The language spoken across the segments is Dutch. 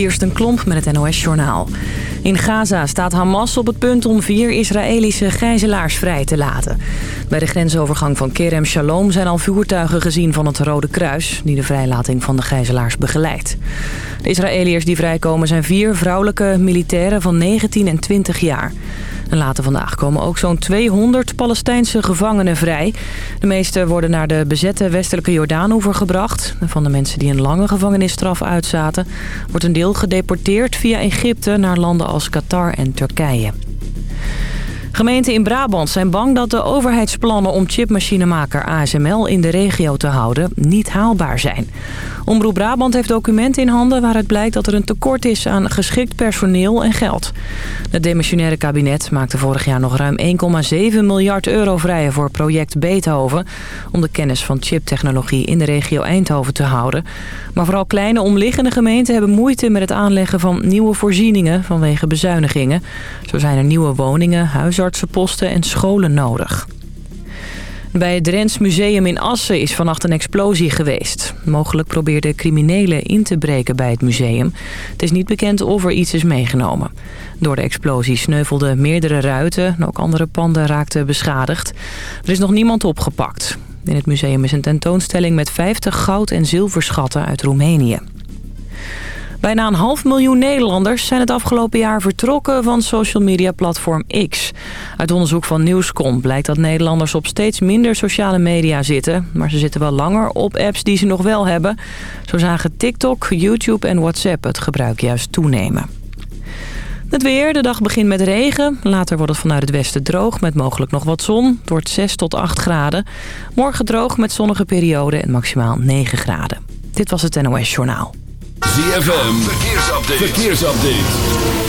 Kirsten Klomp met het NOS-journaal. In Gaza staat Hamas op het punt om vier Israëlische gijzelaars vrij te laten. Bij de grensovergang van Kerem Shalom zijn al voertuigen gezien van het Rode Kruis... die de vrijlating van de gijzelaars begeleidt. De Israëliërs die vrijkomen zijn vier vrouwelijke militairen van 19 en 20 jaar. En later vandaag komen ook zo'n 200 Palestijnse gevangenen vrij. De meeste worden naar de bezette westelijke Jordaanoever gebracht. Van de mensen die een lange gevangenisstraf uitzaten... wordt een deel gedeporteerd via Egypte naar landen als Qatar en Turkije. Gemeenten in Brabant zijn bang dat de overheidsplannen om chipmachinemaker ASML in de regio te houden niet haalbaar zijn. Omroep Brabant heeft documenten in handen waaruit blijkt dat er een tekort is aan geschikt personeel en geld. Het demissionaire kabinet maakte vorig jaar nog ruim 1,7 miljard euro vrij voor project Beethoven... om de kennis van chiptechnologie in de regio Eindhoven te houden. Maar vooral kleine omliggende gemeenten hebben moeite met het aanleggen van nieuwe voorzieningen vanwege bezuinigingen. Zo zijn er nieuwe woningen, huisartsenposten en scholen nodig. Bij het Drents Museum in Assen is vannacht een explosie geweest. Mogelijk probeerden criminelen in te breken bij het museum. Het is niet bekend of er iets is meegenomen. Door de explosie sneuvelden meerdere ruiten en ook andere panden raakten beschadigd. Er is nog niemand opgepakt. In het museum is een tentoonstelling met 50 goud- en zilverschatten uit Roemenië. Bijna een half miljoen Nederlanders zijn het afgelopen jaar vertrokken van social media platform X. Uit onderzoek van Nieuwscom blijkt dat Nederlanders op steeds minder sociale media zitten. Maar ze zitten wel langer op apps die ze nog wel hebben. Zo zagen TikTok, YouTube en WhatsApp het gebruik juist toenemen. Het weer, de dag begint met regen. Later wordt het vanuit het westen droog met mogelijk nog wat zon. Het wordt 6 tot 8 graden. Morgen droog met zonnige perioden en maximaal 9 graden. Dit was het NOS Journaal. ZFM, verkeersupdate. verkeersupdate.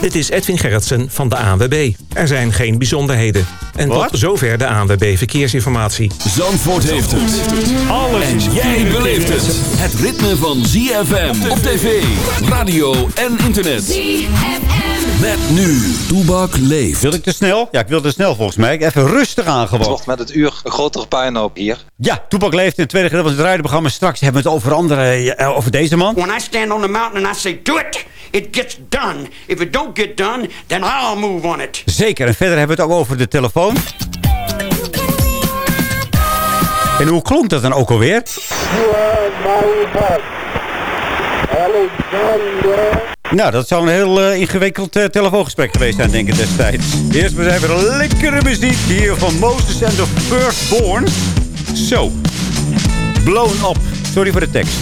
Dit is Edwin Gerritsen van de ANWB. Er zijn geen bijzonderheden. En tot zover de ANWB Verkeersinformatie. Zandvoort heeft het. Alles en jij beleeft het. Het ritme van ZFM op tv, radio en internet. ZFM. Met nu, Toebak leeft. Wil ik te snel? Ja, ik wil te snel volgens mij. Even rustig aan gewoon. Toch met het uur een grotere puinhoop hier. Ja, Toebak leeft in het tweede gedeelte van het rijdenprogramma. Straks hebben we het over andere, over deze man. When I stand on the mountain and I say do it, it gets done. If it don't get done, then I'll move on it. Zeker, en verder hebben we het ook over de telefoon. En hoe klonk dat dan ook alweer? Nou, dat zou een heel uh, ingewikkeld uh, telefoongesprek geweest zijn, denk ik, destijds. Eerst maar even een lekkere muziek hier van Moses and the Firstborn. Zo. Blown up. Sorry voor de tekst.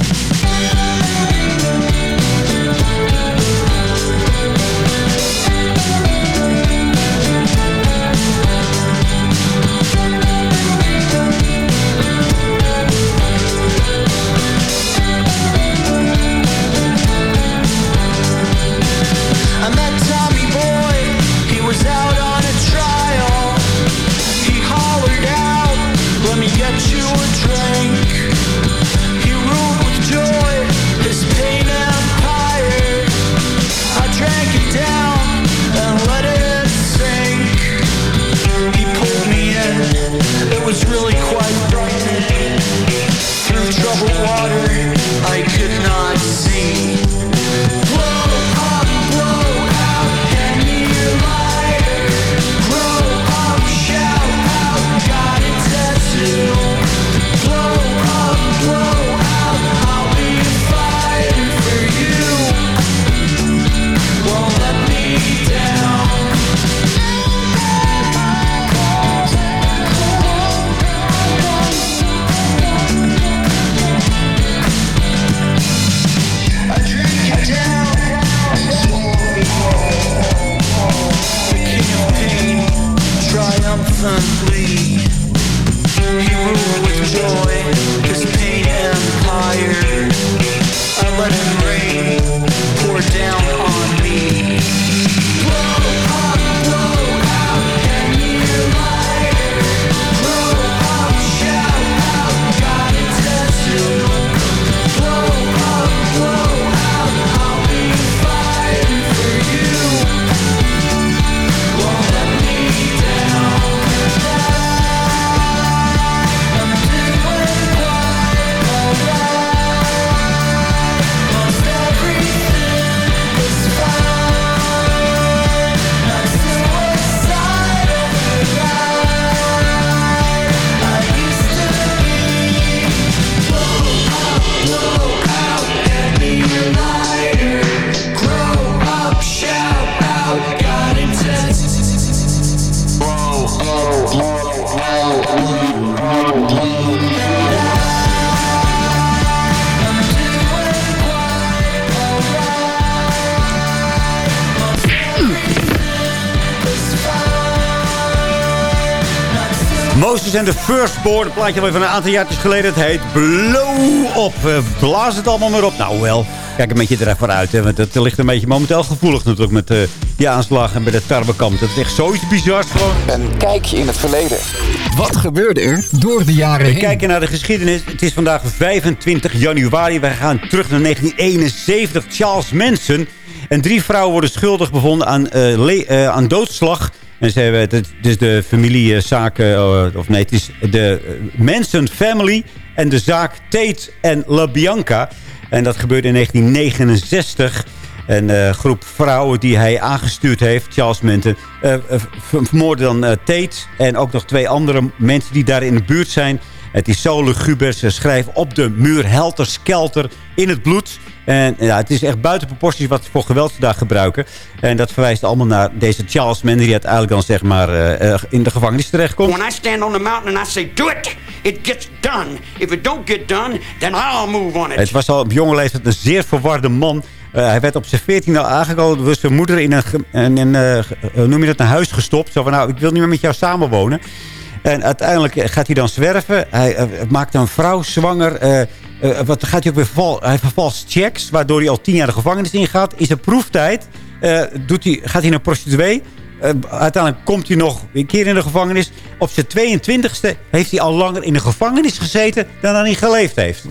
Moses and the Firstborn. Een plaatje van een aantal jaar geleden. Het heet Blow op. Blaas het allemaal maar op. Nou wel, kijk een beetje er even uit. Hè, want het ligt een beetje momenteel gevoelig natuurlijk met uh, die aanslag en bij de tarwekamp. Dat is echt zoiets bizars gewoon. Een kijkje in het verleden. Wat gebeurde er door de jaren heen? We kijken naar de geschiedenis. Het is vandaag 25 januari. We gaan terug naar 1971. Charles Manson. En drie vrouwen worden schuldig bevonden aan, uh, aan doodslag... En ze hebben, het is de familiezaken, uh, of nee, het is de Manson Family en de zaak Tate en LaBianca. En dat gebeurde in 1969. Een groep vrouwen die hij aangestuurd heeft, Charles Manson, vermoorden dan Tate. En ook nog twee andere mensen die daar in de buurt zijn. Het is zo luguber. Ze schrijven op de muur helter skelter in het bloed. En ja, het is echt buiten proporties wat voor geweld ze daar gebruiken. En dat verwijst allemaal naar deze Charles Manson... die uiteindelijk dan zeg maar uh, in de gevangenis terechtkomt. When I stand on the mountain and I say do it, it gets done. If it don't get done, then I'll move on it. Het was al op jonge leeftijd een zeer verwarde man... Uh, hij werd op zijn 14 al aangekomen door zijn moeder in een, in een uh, noem je dat, een huis gestopt. Zo van, nou, ik wil niet meer met jou samenwonen. En uiteindelijk gaat hij dan zwerven. Hij uh, maakt een vrouw zwanger. Wat gaat hij ook weer hij vervalst checks, waardoor hij al tien jaar de gevangenis ingaat. In zijn proeftijd doet hij, gaat hij naar prostituee. Uh, uiteindelijk komt hij nog een keer in de gevangenis. Op zijn 22e heeft hij al langer in de gevangenis gezeten dan hij geleefd heeft.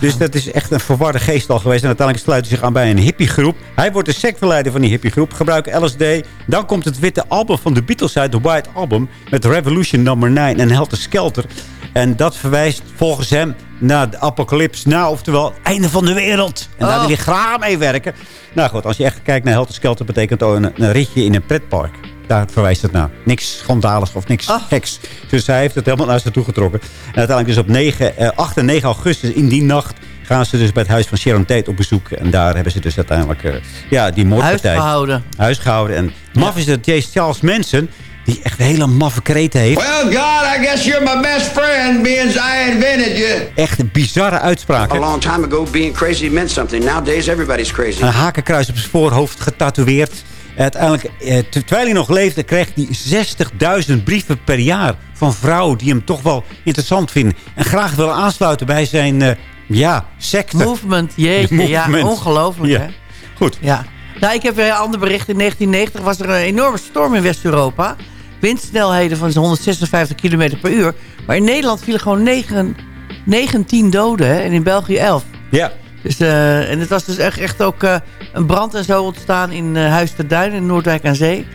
Dus dat is echt een verwarde geest al geweest. En uiteindelijk sluit hij zich aan bij een hippiegroep. Hij wordt de sectverleider van die hippiegroep. Gebruikt LSD. Dan komt het witte album van de Beatles uit. De White Album. Met Revolution Number 9 en Helter Skelter. En dat verwijst volgens hem naar de apocalypse. Nou, oftewel, einde van de wereld. En daar wil hij graag mee werken. Nou goed, als je echt kijkt naar Helter Skelter... betekent dat een, een ritje in een pretpark. Daar verwijst het naar. Niks schandaligs of niks oh. geks. Dus hij heeft het helemaal naar zich toe getrokken. En uiteindelijk dus op 9, eh, 8 en 9 augustus in die nacht gaan ze dus bij het huis van Sharon Tate op bezoek. En daar hebben ze dus uiteindelijk uh, ja, die moordpartij... Huisgehouden. Huisgehouden. En maf ja. is dat J. Charles Manson die echt hele maffe kreten heeft. Well, God, I guess you're my best friend, being I invented you. Echt bizarre uitspraken. A long time ago, being crazy meant something. Nowadays, everybody's crazy. Een hakenkruis op zijn voorhoofd getatoeëerd. Uiteindelijk, eh, terwijl hij nog leefde, kreeg hij 60.000 brieven per jaar van vrouwen die hem toch wel interessant vinden. En graag willen aansluiten bij zijn, uh, ja, secte. Movement, jeetje, movement. ja, ongelooflijk ja. hè. Goed. Ja. Nou, ik heb weer een ander bericht. In 1990 was er een enorme storm in West-Europa. Windsnelheden van 156 km per uur. Maar in Nederland vielen gewoon 9, 19 doden hè? en in België 11. Ja. Dus, uh, en het was dus echt, echt ook uh, een brand en zo ontstaan in uh, Huis ter Duin in Noordwijk aan Zee.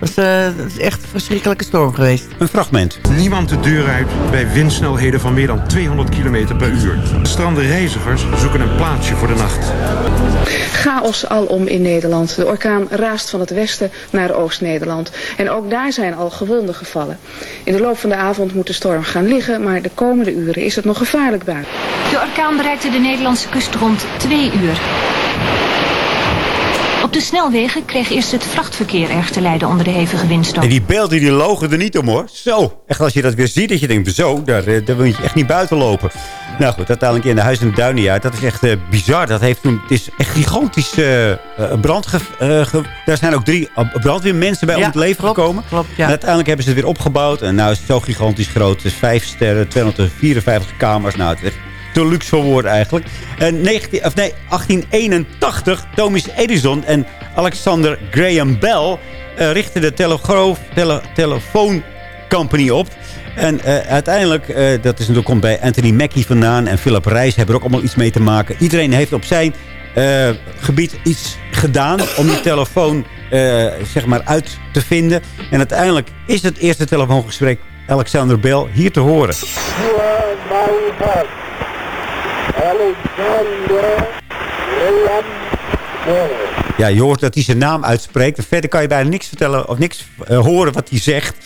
Dat is, uh, dat is echt een verschrikkelijke storm geweest. Een fragment. Niemand de deur uit bij windsnelheden van meer dan 200 km per uur. Strande reizigers zoeken een plaatsje voor de nacht. Chaos alom in Nederland. De orkaan raast van het westen naar Oost-Nederland. En ook daar zijn al gewonden gevallen. In de loop van de avond moet de storm gaan liggen, maar de komende uren is het nog gevaarlijk buiten. De orkaan bereikte de Nederlandse kust rond twee uur. Op de snelwegen kreeg eerst het vrachtverkeer erg te lijden onder de hevige windstoot. En die beelden die logen er niet om hoor. Zo, echt als je dat weer ziet, dat je denkt, zo, daar, daar wil je echt niet buiten lopen. Nou goed, uiteindelijk in de Huis en de Duinen, ja, dat is echt uh, bizar. Dat heeft toen, het is echt gigantisch uh, brand. Ge, uh, ge, daar zijn ook drie brandweermensen bij ja, om het leven klopt, gekomen. Klopt, ja. En uiteindelijk hebben ze het weer opgebouwd. En nou is het zo gigantisch groot. Het is vijf sterren, 254 kamers. Nou, het is echt te luxe voor eigenlijk. En 19, of nee, 1881, Thomas Edison en Alexander Graham Bell uh, richten de telegroof, tele, company op. En uh, uiteindelijk, uh, dat is natuurlijk komt bij Anthony Mackie vandaan en Philip Reis hebben er ook allemaal iets mee te maken. Iedereen heeft op zijn gebied iets gedaan om die telefoon zeg maar uit te vinden. En uiteindelijk is het eerste telefoongesprek Alexander Bell hier te horen. Ja, je hoort dat hij zijn naam uitspreekt. Verder kan je bijna niks vertellen of niks uh, horen wat hij zegt.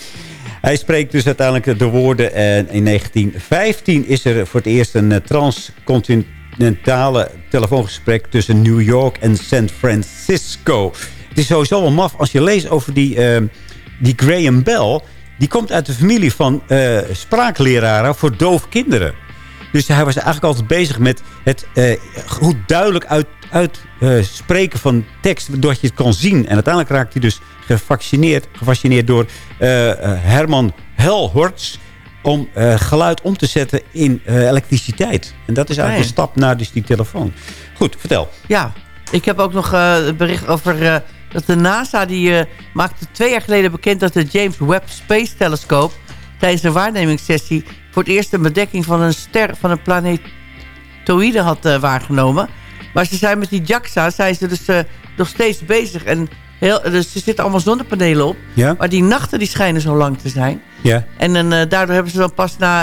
Hij spreekt dus uiteindelijk de woorden. En in 1915 is er voor het eerst een uh, transcontinentale telefoongesprek tussen New York en San Francisco. Het is sowieso wel maf als je leest over die, uh, die Graham Bell. Die komt uit de familie van spraakleraren voor doof kinderen. Dus hij was eigenlijk altijd bezig met het uh, goed duidelijk uitspreken uit, van tekst... doordat je het kan zien. En uiteindelijk raakt hij dus gefascineerd, gefascineerd door uh, Herman Helhorst... om eh, geluid om te zetten in eh, elektriciteit. En dat is eigenlijk Nee. een stap naar dus die telefoon. Goed, vertel. Ja, ik heb ook nog eh, het bericht over eh, dat de NASA... die eh, maakte twee jaar geleden bekend dat de James Webb Space Telescope... tijdens een waarnemingssessie voor het eerst een bedekking van een ster van een planetoïde had eh, waargenomen. Maar ze zijn met die JAXA zijn ze dus eh, nog steeds bezig. En heel, dus er zitten allemaal zonnepanelen op. Ja? Maar die nachten die schijnen zo lang te zijn. Ja. En dan, eh, daardoor hebben ze dan pas na,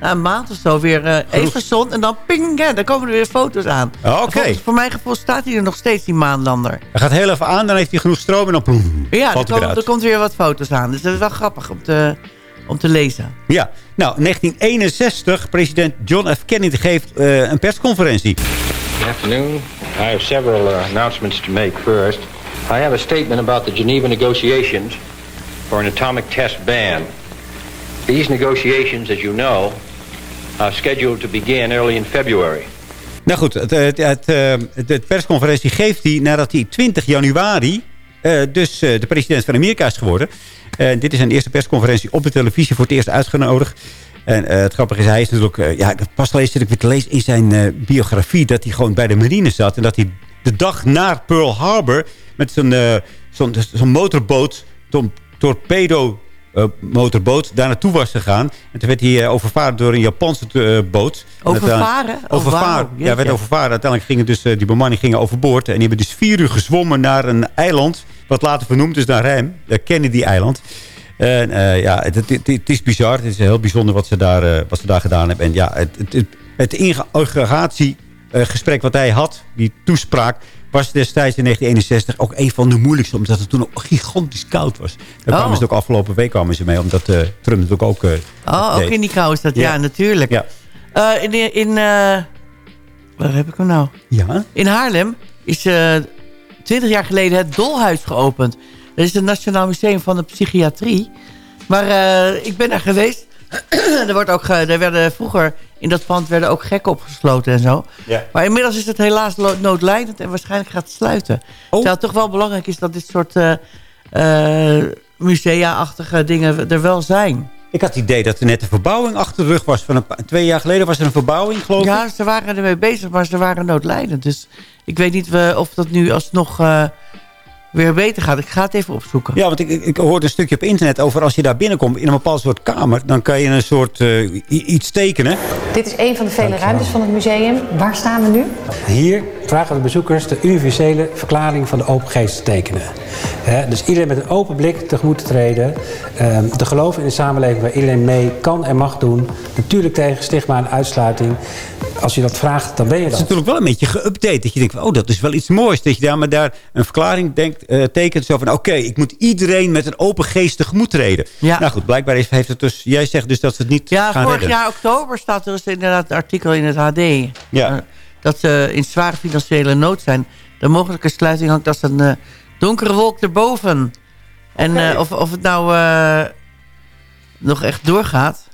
na een maand of zo weer even zon. En dan ping, ja, dan komen er weer foto's aan. Ah, Oké. Voor mijn gevoel staat hij er nog steeds, die maanlander. Hij gaat heel even aan, dan heeft hij genoeg stroom en dan ploem, Ja, er, komt, er weer wat foto's aan. Dus dat is wel grappig om te, om te lezen. Ja, nou, 1961, president John F. Kennedy geeft eh, een persconferentie. Good afternoon. I have several uh, announcements to make. First, I have a statement about the Geneva negotiations for an atomic test ban. These negotiations, as you know, are scheduled to begin early in February. Nou goed, het, het, het, eh, de persconferentie geeft hij nadat hij 20 januari... eh, dus eh, de president van Amerika is geworden. En dit is zijn eerste persconferentie op de televisie voor het eerst uitgenodigd. En eh, het grappige is, hij is natuurlijk... ja, pas alleen zit ik weer te lezen in zijn biografie... dat hij gewoon bij de marine zat. En dat hij de dag na Pearl Harbor... met zo'n motorboot... zo'n torpedo motorboot daar naartoe was gegaan. En toen werd hij overvaren door een Japanse boot. En Overvaren? Oh, Overvaren. ja, werd overvaren. Uiteindelijk gingen dus, die bemanning gingen overboord. En die hebben dus vier uur gezwommen naar een eiland. Wat later vernoemd is naar hem. Kennedy-eiland. En eh, ja, het, het, is bizar. Het is heel bijzonder wat ze daar, eh, wat ze daar gedaan hebben. En ja, het, het, het, inauguratiegesprek wat hij had, die toespraak... was destijds in 1961 ook een van de moeilijkste. Omdat het toen ook gigantisch koud was. Daar Oh. kwamen ze ook afgelopen week kwamen ze mee. Omdat eh, Trump natuurlijk ook... eh, Oh, ook in die kou is dat. Ja, Ja. natuurlijk. Ja. In in waar heb ik hem nou? Ja? In Haarlem is 20 jaar geleden het Dolhuis geopend. Dat is het Nationaal Museum van de Psychiatrie. Maar eh, ik ben daar geweest. er, wordt ook, er werden vroeger in dat pand werden ook gekken opgesloten en zo. Ja. Maar inmiddels is het helaas noodlijdend en waarschijnlijk gaat het sluiten. Terwijl het toch wel belangrijk is dat dit soort eh, musea-achtige dingen er wel zijn. Ik had het idee dat er net een verbouwing achter de rug was. Van een twee jaar geleden was er een verbouwing, geloof ik. Ja, ze waren ermee bezig, maar ze waren noodlijdend. Dus ik weet niet eh, of dat nu alsnog eh, weer beter gaat. Ik ga het even opzoeken. Ja, want ik, ik, hoorde een stukje op internet over als je daar binnenkomt in een bepaald soort kamer, dan kan je een soort eh, iets tekenen. Dit is een van de vele ruimtes van het museum. Waar staan we nu? Hier vragen we de bezoekers de universele verklaring van de open geest te tekenen. Hè, dus iedereen met een open blik tegemoet te treden. ehm, te geloven in een samenleving waar iedereen mee kan en mag doen. Natuurlijk tegen stigma en uitsluiting. Als je dat vraagt, dan ben je Het is dat. natuurlijk wel een beetje geüpdate. Dat je denkt, oh, dat is wel iets moois. Dat je daar maar daar een verklaring denkt, eh, tekent. Zo van, oké, ik moet iedereen met een open geest tegemoet treden. Ja. Nou goed, blijkbaar heeft het dus... Jij zegt dus dat ze het niet Ja, gaan vorig redden. jaar oktober staat er dus inderdaad een artikel in het HD. Ja. Dat ze in zware financiële nood zijn. De mogelijke sluiting hangt als een eh, donkere wolk erboven. En eh, of, of het nou eh, nog echt doorgaat.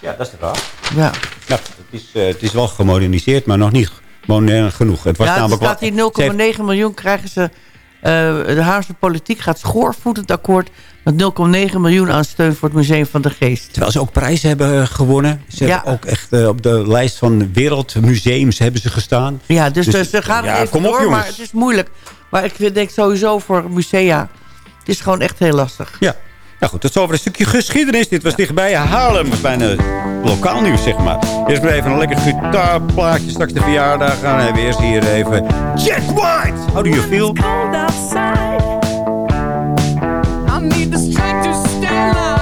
Ja, dat is de vraag. Ja, Nou, het, is, het is wel gemoderniseerd, maar nog niet modern genoeg. Het was ja namelijk staat wel- hier ze heeft- 0,9 miljoen krijgen ze... eh, de Haarse politiek gaat schoorvoetend akkoord... met 0,9 miljoen aan steun voor het Museum van de Geest. Terwijl ze ook prijzen hebben eh, gewonnen. Ze Ja. hebben ook echt eh, op de lijst van wereldmuseums hebben ze gestaan. Ja, dus, Dus, ze gaan er ja, even kom op, door, jongens. maar het is moeilijk. Maar ik denk sowieso voor musea... het is gewoon echt heel lastig. Ja. Nou goed, tot zover een stukje geschiedenis. Dit was dichtbij Haarlem. Dat is bijna lokaal nieuws, zeg maar. Eerst maar even een lekker gitaarplaatje. Straks de verjaardag. Dan hebben we eerst hier even Jack White. How do you feel? I need the strength to stay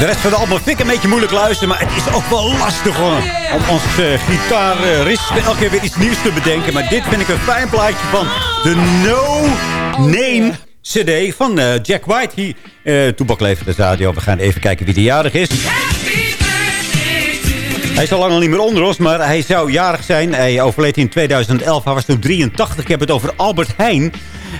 De rest van de album vind ik een beetje moeilijk luisteren. Maar het is ook wel lastig hoor. Om ons uh, elke keer weer iets nieuws te bedenken. Maar dit vind ik een fijn plaatje van de No Name CD van uh, Jack White. Hier, uh, de radio. We gaan even kijken wie de jarig is. Hij is al lang al niet meer onder ons, maar hij zou jarig zijn. Hij overleed in 2011. Hij was toen 83. Ik heb het over Albert Heijn.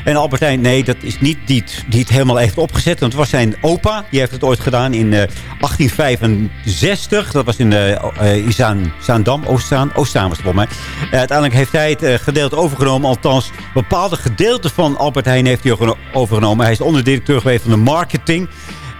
En Albert Heijn, nee, dat is niet die het, helemaal heeft opgezet. Want het was zijn opa. Die heeft het ooit gedaan in uh, 1865. Dat was in uh, Zaan, Zaandam, Oostzaan. Oostzaan was het volgens mij. Uiteindelijk heeft hij het gedeelte overgenomen. Althans, bepaalde gedeelten van Albert Heijn heeft hij overgenomen. Hij is onderdirecteur geweest van de marketing.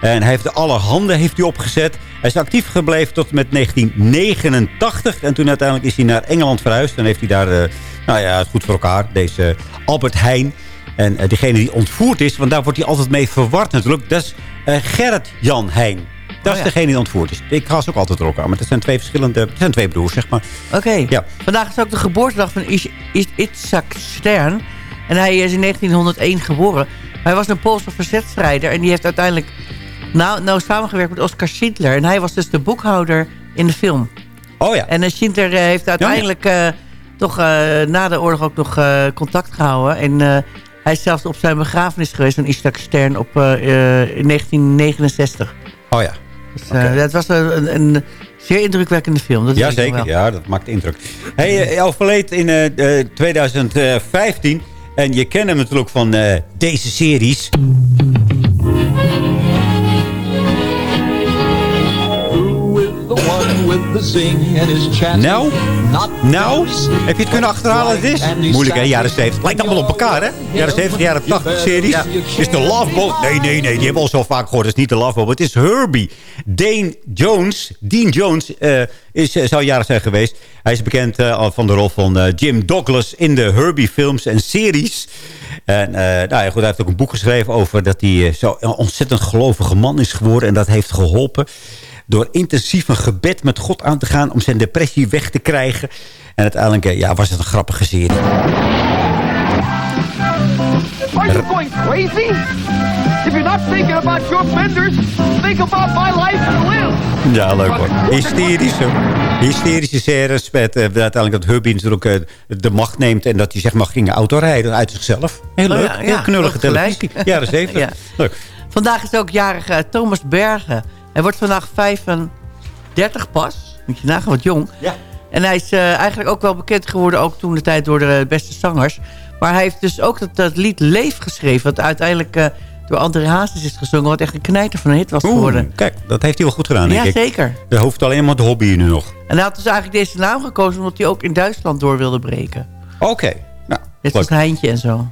En hij heeft alle handen heeft hij opgezet. Hij is actief gebleven tot met 1989. En toen uiteindelijk is hij naar Engeland verhuisd. En heeft hij daar, nou ja, goed voor elkaar. Deze Albert Heijn. En uh, degene die ontvoerd is, want daar wordt hij altijd mee verward natuurlijk. Dat is uh, Gerrit-Jan Heijn. Dat Oh, is ja. degene die ontvoerd is. Ik ga ze ook altijd door elkaar. Maar dat zijn twee verschillende... Het zijn twee broers, zeg maar. Oké. Ja. Vandaag is ook de geboortedag van Is- Is- Itzhak Stern. En hij is in 1901 geboren. Hij was een Poolse verzetsstrijder. En die heeft uiteindelijk nou, nou samengewerkt met Oskar Schindler. En hij was dus de boekhouder in de film. Oh ja. En uh, Schindler heeft uiteindelijk uh, toch uh, na de oorlog ook nog uh, contact gehouden. En hij is zelfs op zijn begrafenis geweest van Itzhak Stern op, uh, uh, in 1969. Oh ja. Dus, okay. Dat was een, een, zeer indrukwekkende film. Dat ja, zeker. Ja, dat maakt indruk. Hij uh, overleed in uh, 2015. En je kent hem natuurlijk van uh, deze series. Nou, nou, heb je het kunnen achterhalen? Het is moeilijk hè, jaren 70. Lijkt allemaal op elkaar hè? Jaren 70, jaren 80 series. Ja. Is de Love Boat? Nee, nee, nee, die hebben we al zo vaak gehoord. Het is niet de Love Boat, het is Herbie. Dane Jones, Dean Jones, uh, is, uh, zou jarig zijn geweest. Hij is bekend uh, van de rol van Jim Douglas in de Herbie films en series. En nou ja, goed, hij heeft ook een boek geschreven over dat hij zo een ontzettend gelovige man is geworden. En dat heeft geholpen door intensief een gebed met God aan te gaan... om zijn depressie weg te krijgen. En uiteindelijk ja, was het een grappige serie. Are you going crazy? If you're not thinking about your benders, think about my life and live. Ja, leuk hoor. Hysterische, hysterische series met uh, uiteindelijk dat Hubby natuurlijk uh, de macht neemt... en dat hij zeg maar ging autorijden uit zichzelf. Heel leuk, oh, ja, heel ja, knullige televisie. Jaren zeventig. ja. Leuk. Vandaag is ook jarig uh, Thomas Bergen. Hij wordt vandaag 35 pas. Moet je nagaan, wat jong. Ja. En hij is uh, eigenlijk ook wel bekend geworden... ook toen de tijd door de beste zangers. Maar hij heeft dus ook dat, dat lied Leef geschreven... wat uiteindelijk uh, door André Hazes is gezongen... wat echt een knijter van een hit was Oeh, geworden. Kijk, dat heeft hij wel goed gedaan, denk ja, ik. zeker. Hij hoeft alleen maar de hobby nu nog. En hij had dus eigenlijk deze naam gekozen... omdat hij ook in Duitsland door wilde breken. Oké. Okay. Nou, Dit was Heintje en zo.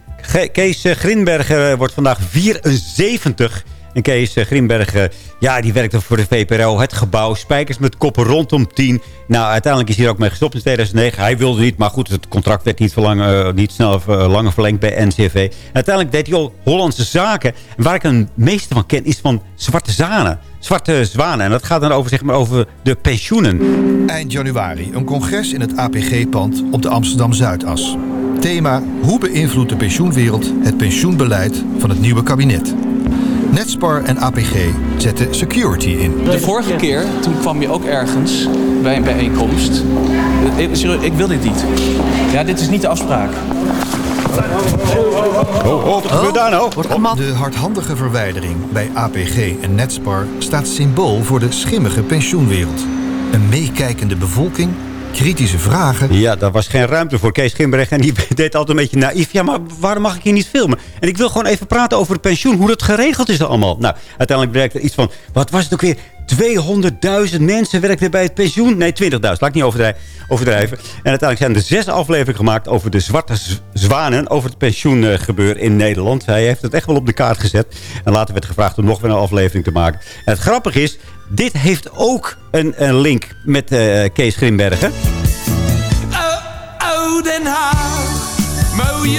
Kees Grinberger wordt vandaag 74... En Kees Grimbergen, ja, die werkte voor de VPRO, het gebouw. Spijkers met koppen rondom 10. Nou, uiteindelijk is hij er ook mee gestopt in 2009. Hij wilde niet, maar goed, het contract werd niet, verlang, uh, niet snel langer verlengd bij NCV. Uiteindelijk deed hij al Hollandse zaken. En waar ik een meeste van ken, is van Zwarte Zanen. Zwarte Zwanen. En dat gaat dan over, zeg maar, over de pensioenen. Eind januari een congres in het APG-pand op de Amsterdam-Zuidas. Thema, hoe beïnvloedt de pensioenwereld het pensioenbeleid van het nieuwe kabinet? Netspar en APG zetten security in. De vorige keer, toen kwam je ook ergens bij een bijeenkomst. Ik, ik wil dit niet. Ja, dit is niet de afspraak. Oh, oh, wat gebeurt daar nou? De hardhandige verwijdering bij APG en Netspar staat symbool voor de schimmige pensioenwereld. Een meekijkende bevolking kritische vragen. Ja, daar was geen ruimte voor Kees Gimberg. En die deed altijd een beetje naïef. Ja, maar waarom mag ik hier niet filmen? En ik wil gewoon even praten over het pensioen. Hoe dat geregeld is allemaal. Nou, uiteindelijk werkte er iets van... Wat was het ook weer? 200.000 mensen werkten bij het pensioen. Nee, 20.000. Laat ik niet overdrijven. En uiteindelijk zijn er zes afleveringen gemaakt... over de zwarte zwanen. Over het pensioengebeuren in Nederland. Hij heeft het echt wel op de kaart gezet. En later werd gevraagd om nog weer een aflevering te maken. En het grappige is... Dit heeft ook een, een link met uh, Kees Grimbergen. Oh, Den Haag.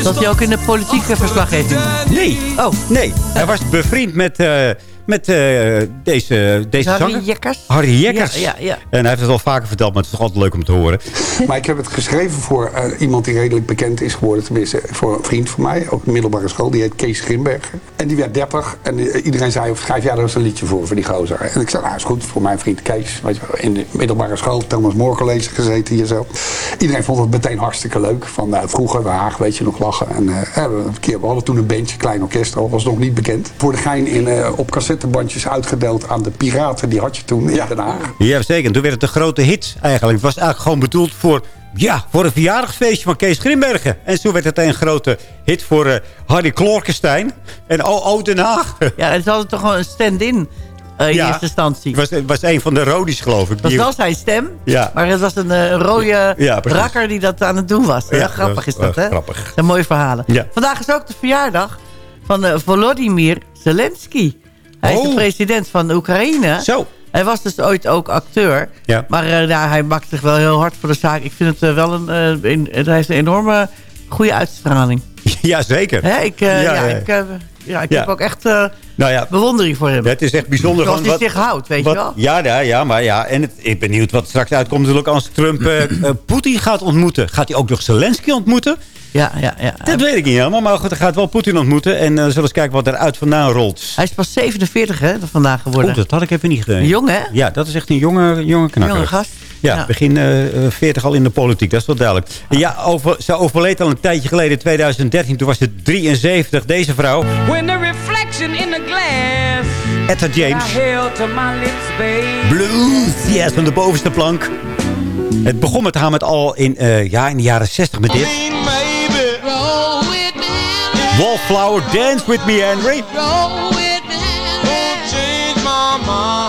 Dat hij ook in de politieke verslaggeving? Nee. Oh. Nee. Hij was bevriend met, uh, met eh, deze, deze Harry zanger. Jekkers. Harry Jekkers. Ja, ja, ja. En hij heeft het al vaker verteld, maar het is toch altijd leuk om te horen. Maar ik heb het geschreven voor eh, iemand die redelijk bekend is geworden. Tenminste, voor een vriend van mij, ook een middelbare school. Die heet Kees Grimberger. En die werd 30. En eh, iedereen zei, schrijf jij daar eens een liedje voor, voor die gozer. En ik zei, nou is goed, voor mijn vriend Kees. Weet je, wel, in de middelbare school, Thomas More College gezeten hier zo. Iedereen vond het meteen hartstikke leuk. Van uh, vroeger, bij Haag, weet je nog, lachen. En uh, hebben we een keer, we hadden toen een bandje, klein orkest, al was nog niet bekend. Voor de gein in, uh, op cassettebandjes uitgedeeld aan de piraten. Die had je toen in Den Haag. Ja, zeker. En toen werd het een grote hit eigenlijk. Het was eigenlijk gewoon bedoeld voor, ja, voor een verjaardagsfeestje van Kees Grimbergen. En zo werd het een grote hit voor uh, Harry Klorkenstein. En oh, oh, Den Haag. Ja, het hadden toch gewoon een stand-in. Uh, in Ja. eerste instantie. Het was, was een van de Rodies, geloof ik. Het was wel zijn stem, Ja. maar het was een eh, rode Ja, rakker die dat aan het doen was. Ja, grappig dat is dat, hè? grappig. Dat zijn mooie verhalen. Ja. Vandaag is ook de verjaardag van eh, Volodymyr Zelensky. Hij is Oh. de president van Oekraïne. Zo. Hij was dus ooit ook acteur. Ja. Maar eh, nou, hij maakt zich wel heel hard voor de zaak. Ik vind het eh, wel een, eh, een... Hij heeft een enorme goede uitstraling. Ja, zeker. Hè? Ik, eh, Ja, ja, ja. ik, eh, ja, ik Ja. heb ook echt eh, Nou ja, bewondering voor hem. het is echt bijzonder. Zoals hij zich houdt, weet wat- je wel. Ja, ja, ja, maar ja. En het, ik ben benieuwd wat straks uitkomt natuurlijk als Trump eh, eh, Poetin gaat ontmoeten. Gaat hij ook nog Zelensky ontmoeten? Ja, ja, ja. Dat weet ik niet helemaal. Maar goed, hij gaat wel Poetin ontmoeten. En zullen we eens kijken wat eruit vandaan rolt. Hij is pas 47 hè, vandaag geworden. Dat had ik even niet gedaan. Jong, hè? Ja, dat is echt een jonge, jonge knakker. Jonge gast. Ja, Ja. begin eh, eh, 40 al in de politiek, dat is wel duidelijk. En Ja, over, ze overleed al een tijdje geleden, in 2013. Toen was ze 73, deze vrouw. When the reflection in the glass Etta James. I held to my lips. Blues, yes, van de bovenste plank. Het begon met haar met al in, eh, ja, in de jaren 60 met dit. Wallflower, Dance With Me, Henry.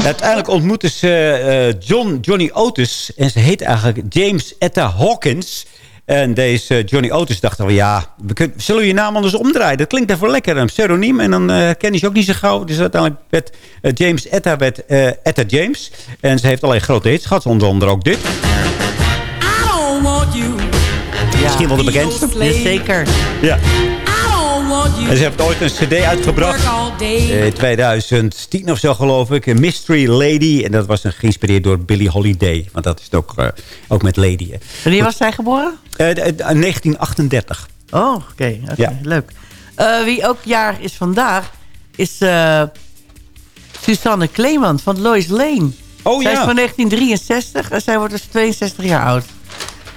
Uiteindelijk ontmoette ze eh, John, Johnny Otis. En ze heet eigenlijk James Etta Hawkins. En deze Johnny Otis dacht al, ja, we kunnen, zullen we je naam anders omdraaien? Dat klinkt even lekker, een pseudoniem. En dan eh ken je ze ook niet zo gauw. Dus uiteindelijk werd eh, James Etta, werd, eh, Etta James. En ze heeft allerlei grote hits gehad. Onder andere ook dit. I don't want you. Misschien wel de bekendste. Jazeker. Ja. En ze heeft ooit een cd uitgebracht. Eh, 2010 of zo geloof ik. Mystery Lady. En dat was een, geïnspireerd door Billie Holiday. Want dat is het ook, eh, ook met Lady. hè. Wanneer was zij geboren? Eh, de- de- 1938. Oh, oké. Ja. Leuk. Eh, wie ook jarig is vandaag, is eh Susanne Kleeman van Lois Lane. Oh zij ja. is van 1963 en zij wordt dus 62 jaar oud.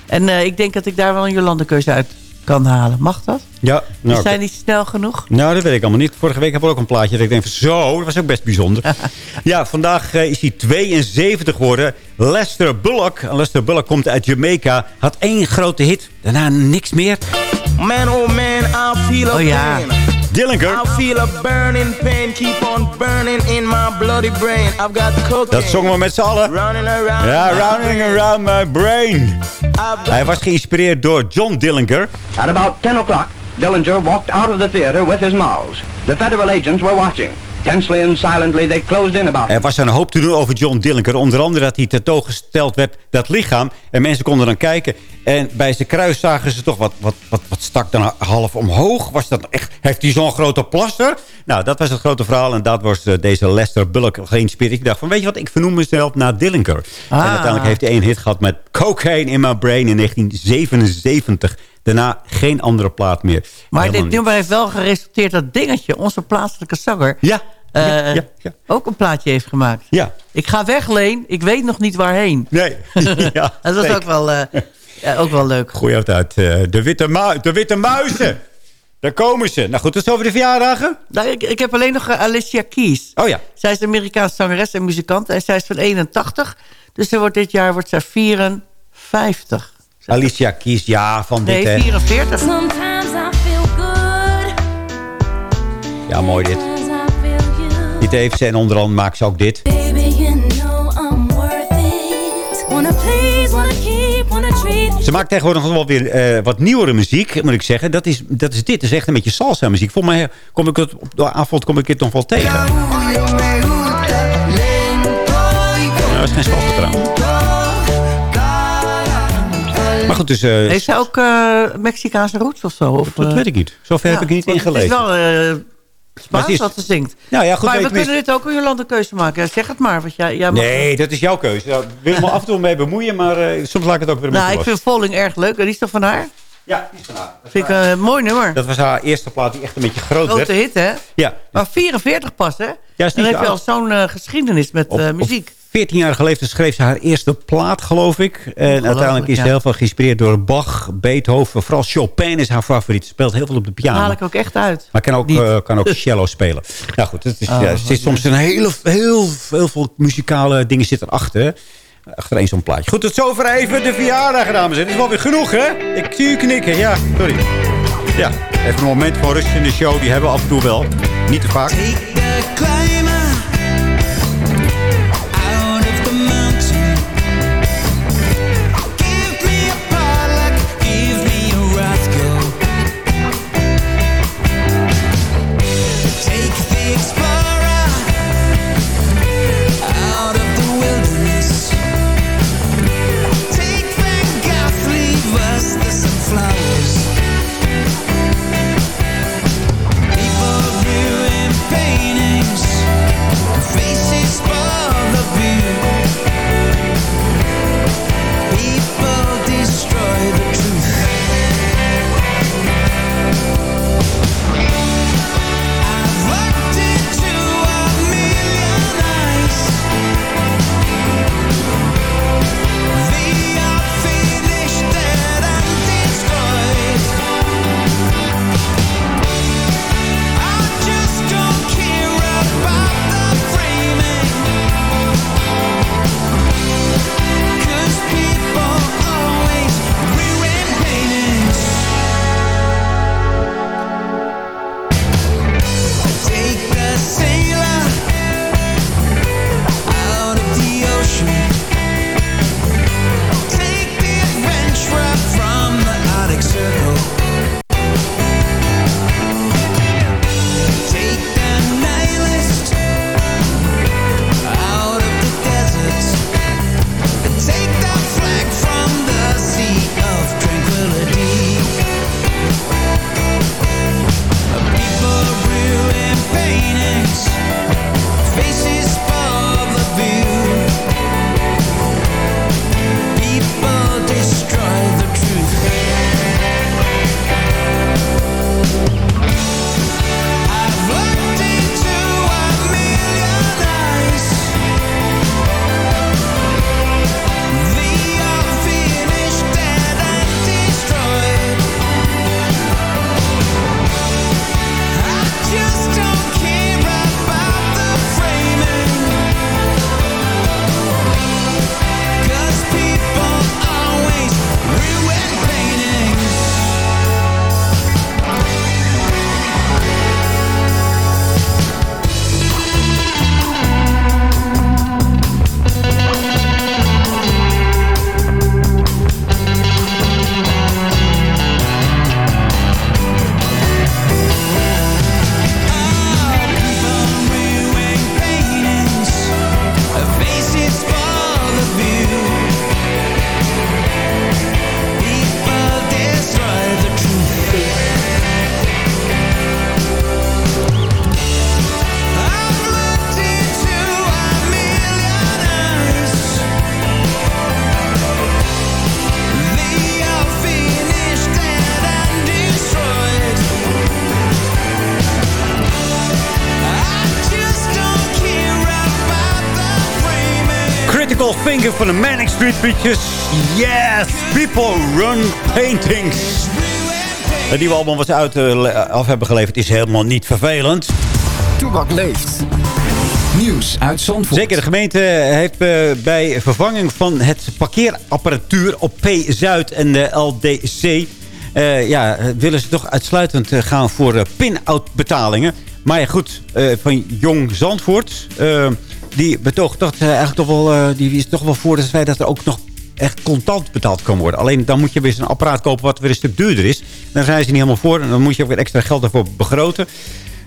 En eh, ik denk dat ik daar wel een Jolande-keuze uit kan halen. Mag dat? Ja, nou, Is zij niet snel genoeg? nou, dat weet ik allemaal niet. Vorige week heb ik ook een plaatje dat ik denk van zo, dat was ook best bijzonder. ja, vandaag eh, is hij 72 geworden. Lester Bullock. Lester Bullock komt uit Jamaica. Had één grote hit. Daarna niks meer. Man, oh man, I feel a Oh ja. pain. Dillinger. I feel a burning pain, keep on burning in my bloody brain. I've got cocaine. Dat zongen we met z'n allen. Running around. Ja, my rounding brain. around my brain. Hij was geïnspireerd door John Dillinger. At about 10 o'clock, Dillinger walked out of the theater with his mouse. The federal agents were watching. Tensely and silently, they closed in about. Er was een hoop te doen over John Dillinger. Onder andere dat hij tentoongesteld werd, dat lichaam. En mensen konden dan kijken. En bij zijn kruis zagen ze toch wat, wat, wat, wat stak dan half omhoog. Was dat echt, heeft hij zo'n grote plaster? Nou, dat was het grote verhaal. En dat was eh, deze Lester Bullock geïnspireerd. Ik dacht van, weet je wat, ik vernoem mezelf naar Dillinger. En Ah. uiteindelijk heeft hij één hit gehad met Cocaine in My Brain in 1977. Daarna geen andere plaat meer. Maar Helemaal dit nummer heeft wel geresulteerd dat Dingetje, onze plaatselijke zanger... Ja, eh, ja, ja, ja. ook een plaatje heeft gemaakt. Ja. Ik ga weg, Leen. Ik weet nog niet waarheen. Nee. ja, Dat was ook wel, eh, ja, ook wel leuk. Goeie uit uit. eh, de, witte mu- de witte muizen. Daar komen ze. Nou goed, dat is over de verjaardagen. Nou, ik, ik heb alleen nog eh, Alicia Keys. Oh ja. Zij is Amerikaanse zangeres en muzikant. En zij is van 81. Dus ze wordt dit jaar wordt zij 54. Alicia Keys, ja, van dit, Nee, hè. 44. Sometimes I feel good. Ja, mooi dit. Sometimes I feel you. Dit heeft ze en onder andere maakt ze ook dit. Baby, you know I'm worth it. Wanna please, wanna keep. Ze maakt tegenwoordig nog wel weer eh, wat nieuwere muziek, moet ik zeggen. Dat is, dat is dit. Dat is echt een beetje salsa muziek. Volgens mij kom ik het op de avond kom ik het nog wel tegen. Nou, dat is geen salsa trouwens. Maar goed, dus... eh, Heeft zij ook eh, Mexicaanse roots of zo? Of, dat weet ik niet. Zover heb ja, ik niet ingelezen. Het is wel eh, Spaans is- wat ze zingt. Nou ja, goed, maar we kunnen dit ook een Jolanda keuze maken. Ja, Zeg het maar. Want jij, jij mag Nee, dat is jouw keuze. Daar wil ik me af en toe mee bemoeien, maar eh, soms laat ik het ook weer een Nou, ik vind Falling erg leuk. En die is toch van haar? Ja, die is van haar. Vind ik een mooi nummer. Dat was haar eerste plaat die echt een beetje groot Grote werd. hit, hè? Ja. Maar 44 pas, hè? is Dan heb je al zo'n eh, geschiedenis met eh, muziek. 14-jarige leeftijd schreef ze haar eerste plaat, geloof ik. En uiteindelijk is ze ja. heel veel geïnspireerd door Bach, Beethoven. Vooral Chopin is haar favoriet. Ze speelt heel veel op de piano. haal ik ook echt uit. Maar kan ook, eh, kan ook cello spelen. Nou goed, het is, Oh, ja, er zit soms een hele, heel, heel veel muzikale dingen zitten erachter. Achter één zo'n plaatje. Goed, tot zover even de verjaardag, dames en heren. Het is wel weer genoeg, hè? Ik zie u knikken. Ja, sorry. Ja, even een moment van rust in de show. Die hebben we af en toe wel. Niet te vaak. Van de Manic Street Preachers. Yes! People run paintings. Het nieuwe album wat ze uit, eh, af hebben geleverd is helemaal niet vervelend. Toebak leeft. Nieuws uit Zandvoort. Zeker, de gemeente heeft eh, bij vervanging van het parkeerapparatuur op P-Zuid en de LDC... eh, ja, willen ze toch uitsluitend gaan voor pin-out-betalingen. Maar ja, goed, van Jong Zandvoort... die betoogt toch, eh, eigenlijk toch wel, eh, die is toch wel voor het feit dat er ook nog echt contant betaald kan worden. Alleen dan moet je weer zo'n apparaat kopen wat weer een stuk duurder is. Daar zijn ze niet helemaal voor. En dan moet je ook weer extra geld daarvoor begroten.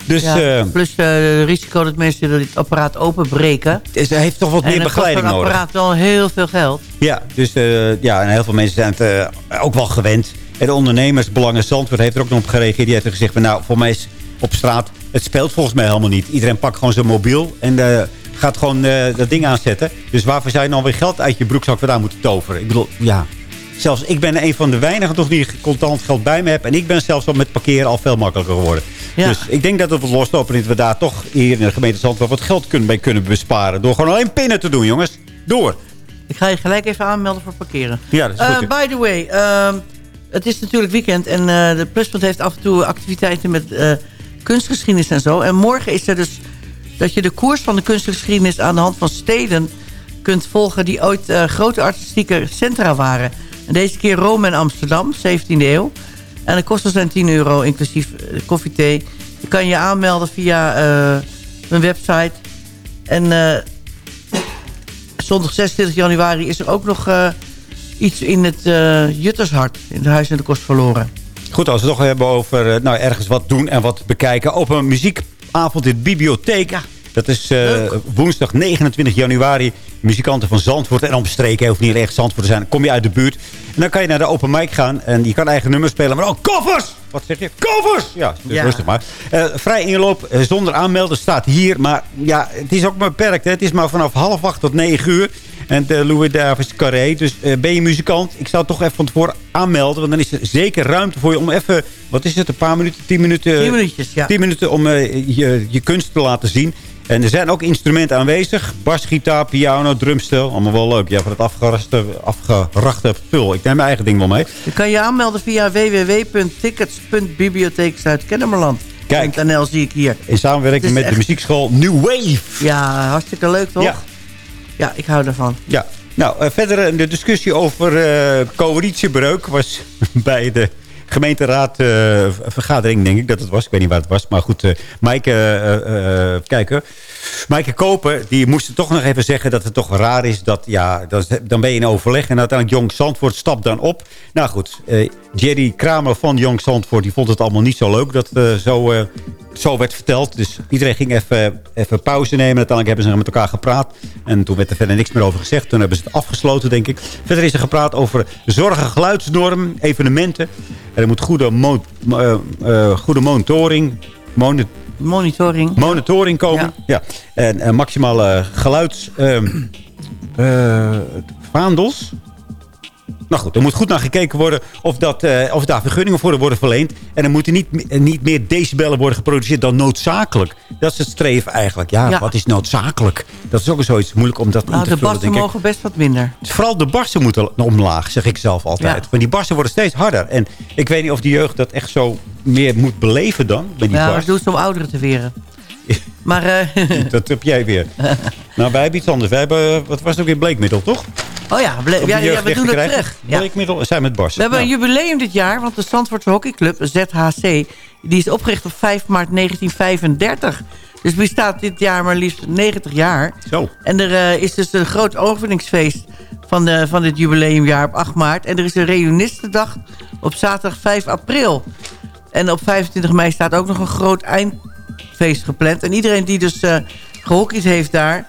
Dus Ja, eh, plus het risico dat mensen dit apparaat openbreken. het heeft toch wat meer begeleiding nodig. apparaat wel heel veel geld. Ja, dus ja, en heel veel mensen zijn het ook wel gewend. En de ondernemersbelangen Zandvoort heeft er ook nog op gereageerd. Die heeft gezegd, van, nou, voor mij is op straat. Het speelt volgens mij helemaal niet. Iedereen pakt gewoon zijn mobiel en gaat gewoon eh, dat ding aanzetten. Dus waarvoor zou je dan weer geld uit je broekzak vandaan moeten toveren? Ik bedoel, ja... Zelfs ik ben een van de weinigen toch die contant geld bij me heb. En ik ben zelfs al met parkeren al veel makkelijker geworden. Ja. Dus ik denk dat het wat loslopen is. Dat we daar toch hier in de gemeente Zandvoort wat geld kunnen, mee kunnen besparen. Door gewoon alleen pinnen te doen, jongens. Door. Ik ga je gelijk even aanmelden voor parkeren. Ja, dat is goed. Eh, by the way, ehm, het is natuurlijk weekend en eh, de Pluspunt heeft af en toe activiteiten met kunstgeschiedenis en zo. En morgen is er dus dat je de koers van de kunstgeschiedenis aan de hand van steden kunt volgen die ooit eh, grote artistieke centra waren. En deze keer Rome en Amsterdam, 17e eeuw. En de kosten zijn 10 euro, inclusief eh, koffiethee. Je kan je aanmelden via eh mijn website. En zondag 26 januari is er ook nog iets in het Juttershart. In het Huis en de Kost verloren. Goed, als we het toch hebben over nou, ergens wat doen en wat bekijken. Op een muziekavond in de bibliotheek. Dat is eh, woensdag 29 januari. Muzikanten van Zandvoort en omstreken. Hoeft niet echt Zandvoort te zijn. Kom je uit de buurt. En dan kan je naar de open mic gaan. En je kan eigen nummers spelen. Maar ook koffers! Wat zeg je? Koffers! Ja, dus Ja. rustig maar. Eh, vrij inloop eh, zonder aanmelden staat hier. Maar ja, het is ook maar beperkt. Hè. Het is maar vanaf half acht tot negen uur. En de Louis Davis Carré. Dus eh, ben je muzikant? Ik zou het toch even van tevoren aanmelden. Want dan is er zeker ruimte voor je om even... Wat is het? Een paar minuten? Tien minuten? Tien minuutjes, ja. 10 minuten om eh, je, je kunst te laten zien. En er zijn ook instrumenten aanwezig. Basgitaar, piano, drumstel. Allemaal wel leuk. Ja, voor het afgeraste, afgerachte pul. Ik neem mijn eigen ding wel mee. Je kan je aanmelden via www.tickets.bibliotheek Zuid-Kennemerland. Kijk. NL zie ik hier. In samenwerking met de muziekschool New Wave. Ja, hartstikke leuk toch? Ja. Ja, ik hou ervan. Ja. Nou, eh, verder eh, de discussie over eh coalitiebreuk was bij de gemeenteraad eh, vergadering, denk ik dat het was. Ik weet niet waar het was. Maar goed, eh Maaike, eh, kijken. Maaike Koper, die moest toch nog even zeggen dat het toch raar is. Dat, ja, dat, dan ben je in overleg. En uiteindelijk Jong Zandvoort stapt dan op. Nou goed, Jerry Kramer van Jong Zandvoort, die vond het allemaal niet zo leuk. Dat zo... zo werd verteld. Dus iedereen ging even, even pauze nemen. Uiteindelijk hebben ze met elkaar gepraat. En toen werd er verder niks meer over gezegd. Toen hebben ze het afgesloten, denk ik. Verder is er gepraat over zorg- en geluidsnorm, evenementen. En er moet goede, mo eh, eh, goede monitoring... moni- Monitoring. monitoring komen. Ja. En eh, maximale geluids... ehm, eh, vaandels. Nou goed, er moet goed naar gekeken worden of, dat, eh, of daar vergunningen voor worden verleend. En er moeten niet, eh, niet meer decibellen worden geproduceerd dan noodzakelijk. Dat is het streven eigenlijk. Ja, Ja. wat is noodzakelijk? Dat is ook zoiets moeilijk om dat in Nou, te de vullen, denk ik. mogen best wat minder. Vooral de barsten moeten omlaag, zeg ik zelf altijd. Ja. Want die barsten worden steeds harder. En ik weet niet of die jeugd dat echt zo meer moet beleven dan, bij die Ja, dat barst. doen ze om ouderen te weren. Maar eh, Dat heb jij weer. nou, wij hebben iets anders. Wij hebben, wat was het ook weer, bleekmiddel, toch? Oh ja, ja, we doen het terug. Ja. Bleekmiddel zijn met barsten. We hebben Nou. een jubileum dit jaar, want de Zandvoortse hockeyclub, ZHC... die is opgericht op 5 maart 1935. Dus bestaat dit jaar maar liefst 90 jaar. Zo. En er eh, is dus een groot openingsfeest van, de, van dit jubileumjaar op 8 maart. En er is een reunistendag op zaterdag 5 april. En op 25 mei staat ook nog een groot eindfeest gepland. En iedereen die dus eh gehockeyd heeft daar...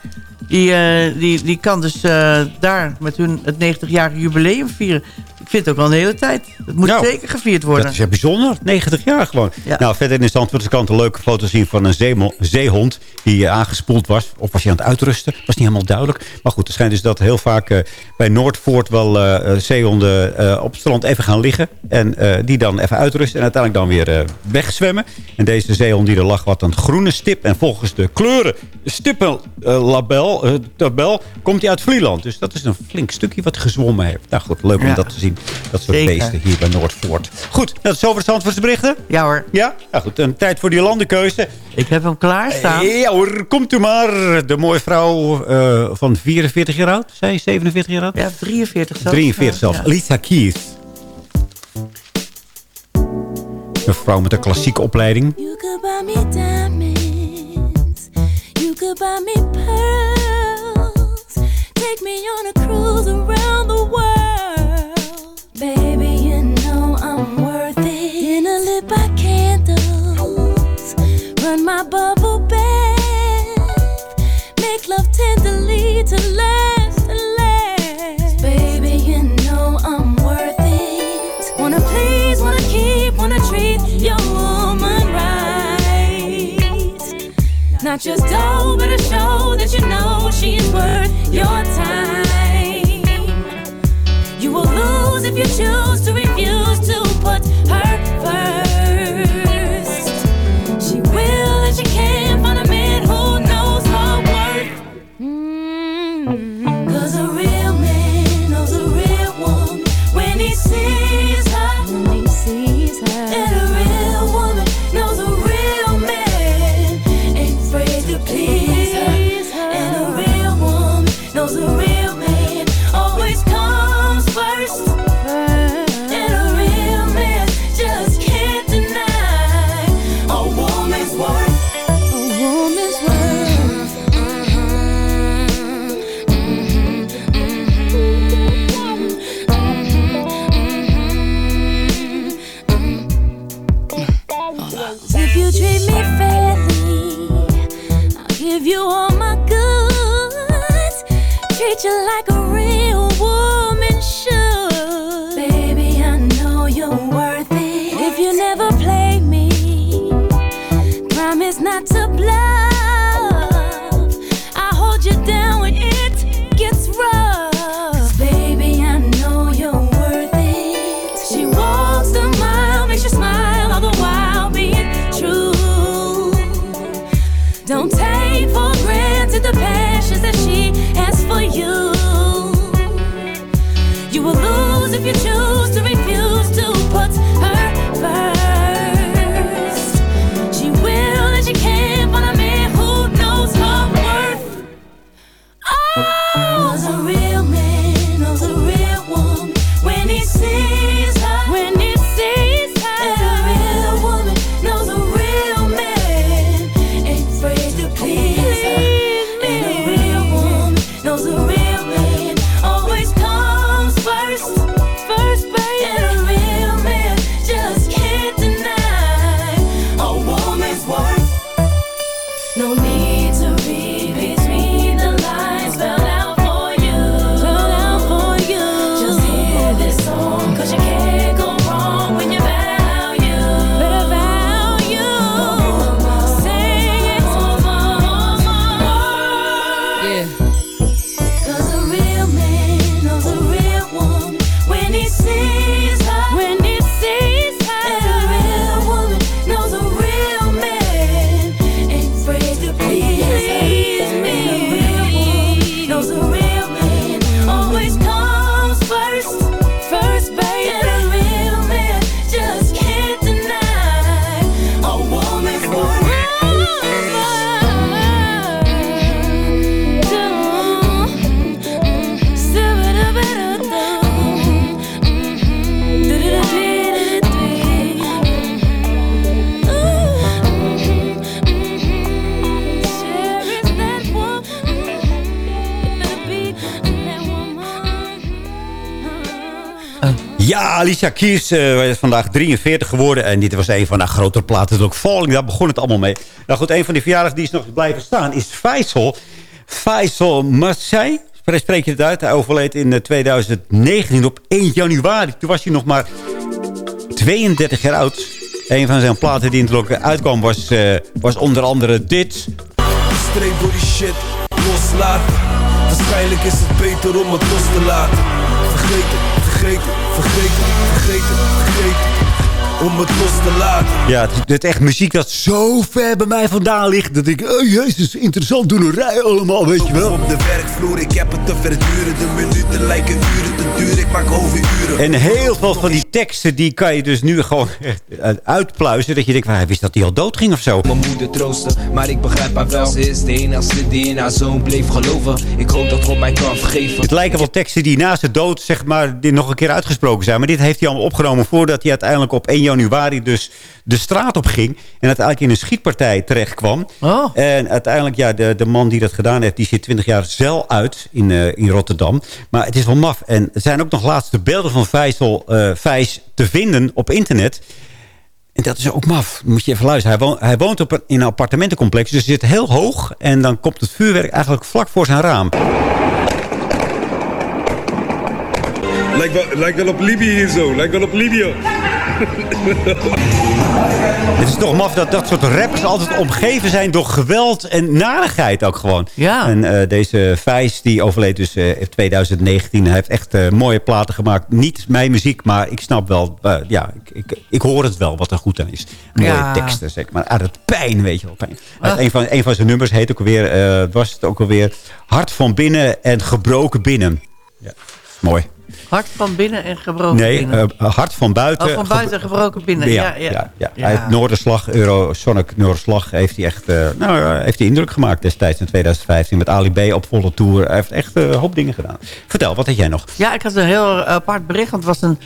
Die, eh, die, die kan dus eh, daar met hun het 90-jarige jubileum vieren. Ik vind het ook wel een hele tijd. Het moet Nou, zeker gevierd worden. Dat is ja bijzonder. 90 jaar gewoon. Ja. Nou, verder in de Zandvoortse kant een leuke foto zien van een zeehond die eh, aangespoeld was. Of was hij aan het uitrusten? Was niet helemaal duidelijk. Maar goed, het schijnt dus dat heel vaak eh, bij Noordvoort wel eh, eh, zeehonden eh, op het strand even gaan liggen. En die dan even uitrusten en uiteindelijk dan weer wegzwemmen. En deze zeehond die er lag wat een groene stip. En volgens de kleuren stippenlabel, tabel, komt hij uit Vlieland. Dus dat is een flink stukje wat gezwommen heeft. Nou goed, leuk om Ja. dat te zien. Dat soort Zeker. beesten hier bij Noordvoort. Goed, dat is over de berichten. Ja hoor. Ja? Nou goed, een tijd voor die landenkeuze. Ik heb hem klaarstaan. Ja hoor, komt u maar. De mooie vrouw eh, van 44 jaar oud. Zij 47 jaar oud? Ja, 43 zelfs. 43 zelfs. Ja. Lisa Keys. Een vrouw met een klassieke opleiding. You could buy me diamonds. You could buy me pearls. Take me on a cruise around the world. Not just dough, but a show that you know she's worth your time. You will lose if you choose to refuse to put Alicia Keys eh, is vandaag 43 geworden. En dit was een van haar grotere platen. Ook Falling, daar begon het allemaal mee. Nou goed, een van die verjaardags die is nog blijven staan is Faisal. Faisal Masai. Spreek je het uit? Hij overleed in eh, 2019 op 1 januari. Toen was hij nog maar 32 jaar oud. Een van zijn platen die in het uitkwam was, eh, was onder andere dit. Streep door die shit, loslaten. Waarschijnlijk is het beter om het los te laten. Vergeten, vergeten, vergeten, vergeten, vergeten. Om het los te laten. Ja, het is het echt muziek dat zo ver bij mij vandaan ligt. Dat ik, oh jezus, interessant doenerij allemaal, weet je wel. Op de werkvloer, ik heb het te verduren. De minuten lijken uren te duur, ik maak overuren. En heel veel van die teksten, die kan je dus nu gewoon echt eh, uitpluizen. Dat je denkt, hij wist dat hij al dood ging of zo. Mijn moeder troosten, maar ik begrijp haar wel. Ze is de enige die in haar zoon bleef geloven. Ik hoop dat God mij kan vergeven. Het lijken wel teksten die na zijn dood, zeg maar, die nog een keer uitgesproken zijn. Maar dit heeft hij allemaal opgenomen voordat hij uiteindelijk op 1 januari dus de straat op ging. En uiteindelijk in een schietpartij terecht kwam. Oh. En uiteindelijk, ja, de, de man die dat gedaan heeft, die zit 20 jaar cel uit in, eh, in Rotterdam. Maar het is wel maf. En er zijn ook nog laatste beelden van Vijsel, eh Vijs te vinden op internet. En dat is ook maf. Moet je even luisteren. Hij woont, hij woont op een, in een appartementencomplex. Dus hij zit heel hoog. En dan komt het vuurwerk eigenlijk vlak voor zijn raam. Lijkt wel, lijkt wel op Libië hier zo. Lijkt wel op Libië. Het is toch maf dat dat soort rappers altijd omgeven zijn door geweld en narigheid ook gewoon. Ja. En eh, deze Vijs, die overleed dus eh, in 2019. Hij heeft echt eh, mooie platen gemaakt. Niet mijn muziek, maar ik snap wel. eh, ja, ik, ik, ik hoor het wel wat er goed aan is. Mooie Ja. teksten, zeg maar. Uit het pijn, weet je wel. Pijn. Uit een, van, een van zijn nummers heet ook alweer, eh, was het ook alweer... Hart van binnen en gebroken binnen. Ja, mooi. Hart van binnen en gebroken Nee, binnen. eh, hart van buiten. oh, van buiten gebroken binnen. Ja, ja, ja, ja. Hij heeft Noorderslag, Eurosonic Noorderslag, heeft hij echt eh, nou, eh, heeft hij indruk gemaakt destijds in 2015 met Ali B op volle tour. Hij heeft echt eh, een hoop dingen gedaan. Vertel, wat had jij nog? Ja, ik had een heel apart bericht. Want het was een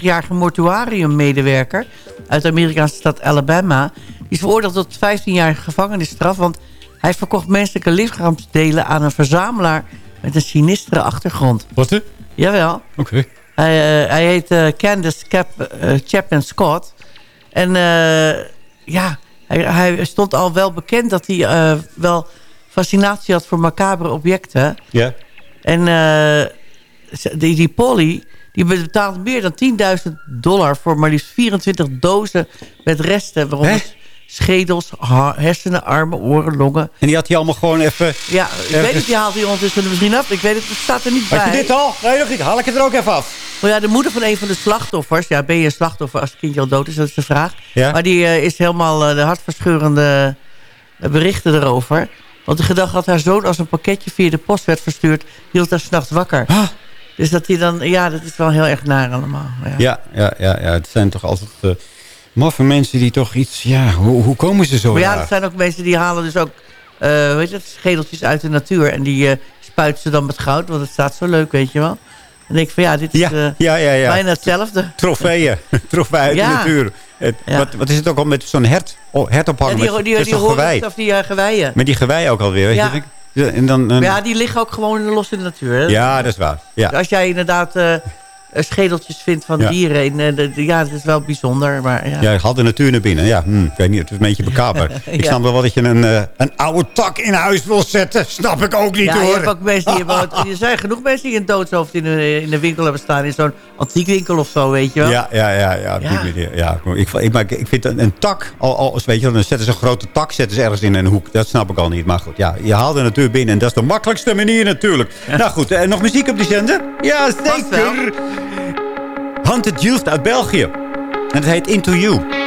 37-jarige mortuariummedewerker... uit de Amerikaanse stad Alabama. Die is veroordeeld tot 15 jaar gevangenisstraf... want hij verkocht menselijke lichaamsdelen aan een verzamelaar... met een sinistere achtergrond. Wat? hè? Jawel. Oké. Hij, eh, hij heet eh, Candace Cap, eh, Chapman Scott. En ja, hij, hij stond al wel bekend dat hij wel fascinatie had voor macabere objecten. Ja. En die, die Polly, die betaalt meer dan 10.000 dollar voor maar liefst 24 dozen met resten. Waaronder schedels, hersenen, armen, oren, longen. En die had hij allemaal gewoon even... Ja, ik weet niet, die haalt hij ondertussen er misschien af. Ik weet het, het staat er niet Had bij. je dit al? Nee, nog niet. Haal ik het er ook even af. Maar ja, de moeder van een van de slachtoffers... Ja, ben je een slachtoffer als het kindje al dood is? Dat is de vraag. Ja. Maar die eh, is helemaal eh, de hartverscheurende eh, berichten erover. Want de gedachte dat haar zoon als een pakketje via de post werd verstuurd... hield haar s'nachts wakker. Ah. Dus dat hij dan... Ja, dat is wel heel erg naar allemaal. Ja. Ja, ja, ja, ja. Het zijn toch altijd uh, maffe mensen die toch iets... Ja, hoe, hoe komen ze zo Maar ja, er zijn ook mensen die halen dus ook... eh weet je, schedeltjes uit de natuur. En die eh, spuiten ze dan met goud. Want het staat zo leuk, weet je wel. En denk ik van ja, dit is Ja, eh, ja, ja, ja. bijna hetzelfde. Trofeeën. Trofeeën uit Ja. de natuur. Het, wat, wat is het ook al met zo'n hert, oh, hert ophangen? En die, die, die, horens of die eh, geweien. Met die gewei ook alweer, weet Ja. je? Ja, En dan, ja, die liggen ook gewoon los in de natuur. Hè? ja, dat is waar. Ja. Dus als jij inderdaad eh, schedeltjes vindt van Ja. dieren... In, eh, de, de- ja, dat is wel bijzonder. Maar, ja. Ja, je had de natuur naar binnen. Ja, hm, ik weet niet, het is een beetje bekaber. Ik snap wel dat je een, eh, een oude tak in huis wil zetten. Snap ik ook niet ja, je hoor. hebt ook mensen die hebben, er zijn genoeg mensen die een doodshoofd in de, in de winkel hebben staan. In zo'n antiekwinkel of zo, weet je wel. Ja, ja, ja, ja, Ja. ik, ik, maar ik, vind een, een tak, al, al, weet je, dan zetten ze een grote tak zetten ze ergens in een hoek. Dat snap ik al niet. Maar goed, ja, je haalt de natuur binnen. En dat is de makkelijkste manier natuurlijk. Nou goed, en nog muziek op die zender? Ja, zeker. Hunted Youth uit België. En het heet Into You.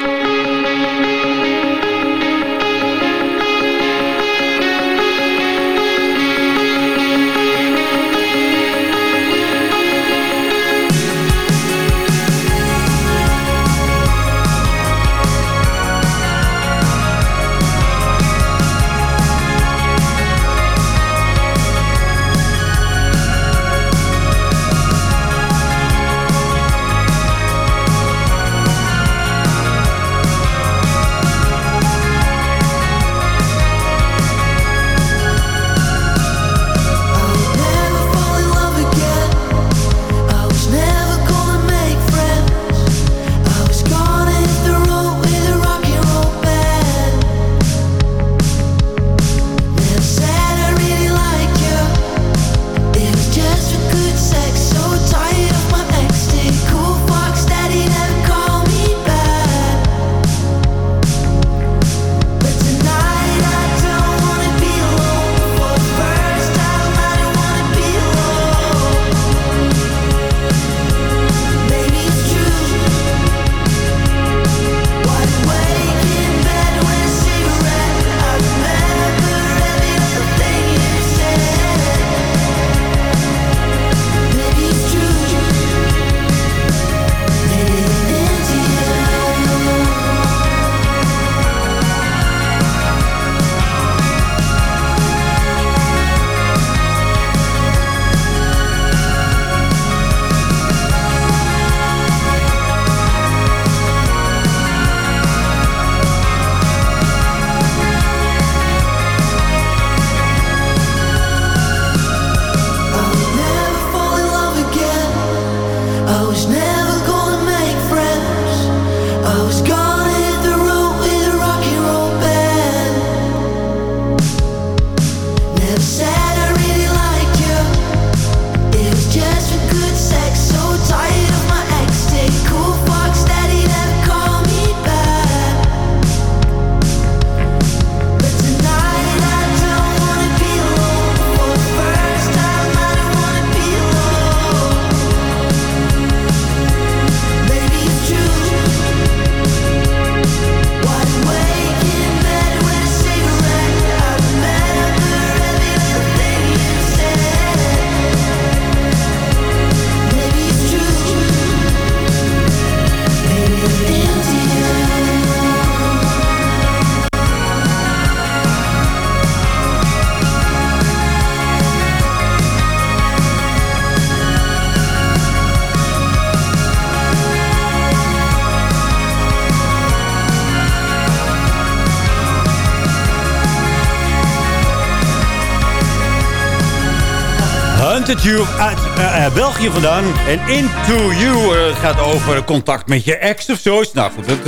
Attitude uit eh, eh, België vandaan. En Into You het gaat over contact met je ex of zo. Nou goed, dat,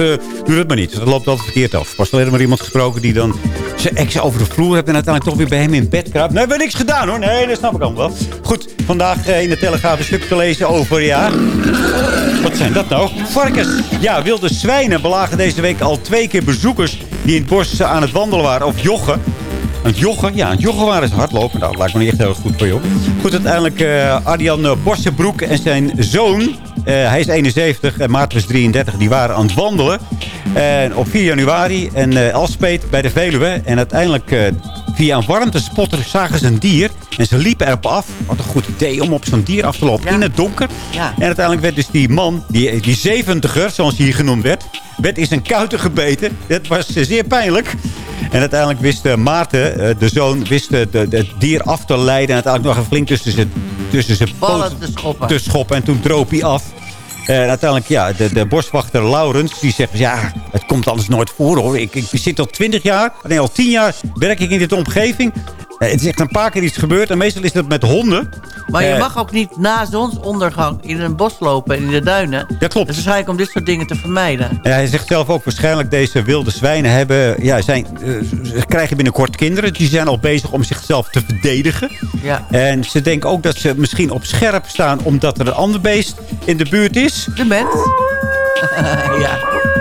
doe dat maar niet. Dat loopt altijd verkeerd af. Pas alleen maar iemand gesproken die dan zijn ex over de vloer heeft... en uiteindelijk toch weer bij hem in bed kraapt. Nee, we hebben niks gedaan hoor. Nee, dat snap ik allemaal wel. Goed, vandaag in de Telegraaf een stuk te lezen over, ja... Wat zijn dat nou? Varkens. Ja, wilde zwijnen belagen deze week al twee keer bezoekers... die in het bos aan het wandelen waren of joggen. Het joggen? Ja, aan het joggen waren ze hardlopen. Nou, dat lijkt me niet echt heel goed voor jou. Goed, uiteindelijk eh Arjan eh, Borsenbroek en zijn zoon... eh, hij is 71 en Maarten was 33. Die waren aan het wandelen. En op 4 januari en eh Elspet bij de Veluwe. En uiteindelijk via een warmtespotter zagen ze een dier. En ze liepen erop af. Wat een goed idee om op zo'n dier af te lopen. In het donker. Ja. En uiteindelijk werd dus die man, die, die 70er, zoals hij hier genoemd werd... werd in zijn kuiten gebeten. Dat was zeer pijnlijk. En uiteindelijk wist eh, Maarten, eh, de zoon, wist eh, het dier af te leiden. En uiteindelijk nog even flink tussen zijn, tussen zijn Ballen poten te schoppen. te schoppen. En toen droop hij af. En uiteindelijk, ja, de, de boswachter Laurens, die zegt... ja, het komt anders nooit voor, hoor. Ik, ik zit al twintig jaar, nee, al tien jaar werk ik in dit omgeving. Eh, het is echt een paar keer iets gebeurd. En meestal is dat met honden. Maar je Eh, mag ook niet na zonsondergang in een bos lopen en in de duinen. Dat klopt. Dus waarschijnlijk om dit soort dingen te vermijden. En hij zegt zelf ook waarschijnlijk deze wilde zwijnen hebben, ja, zijn, eh, krijgen binnenkort kinderen. Die zijn al bezig om zichzelf te verdedigen. Ja. En ze denken ook dat ze misschien op scherp staan omdat er een ander beest in de buurt is. De mens. ja.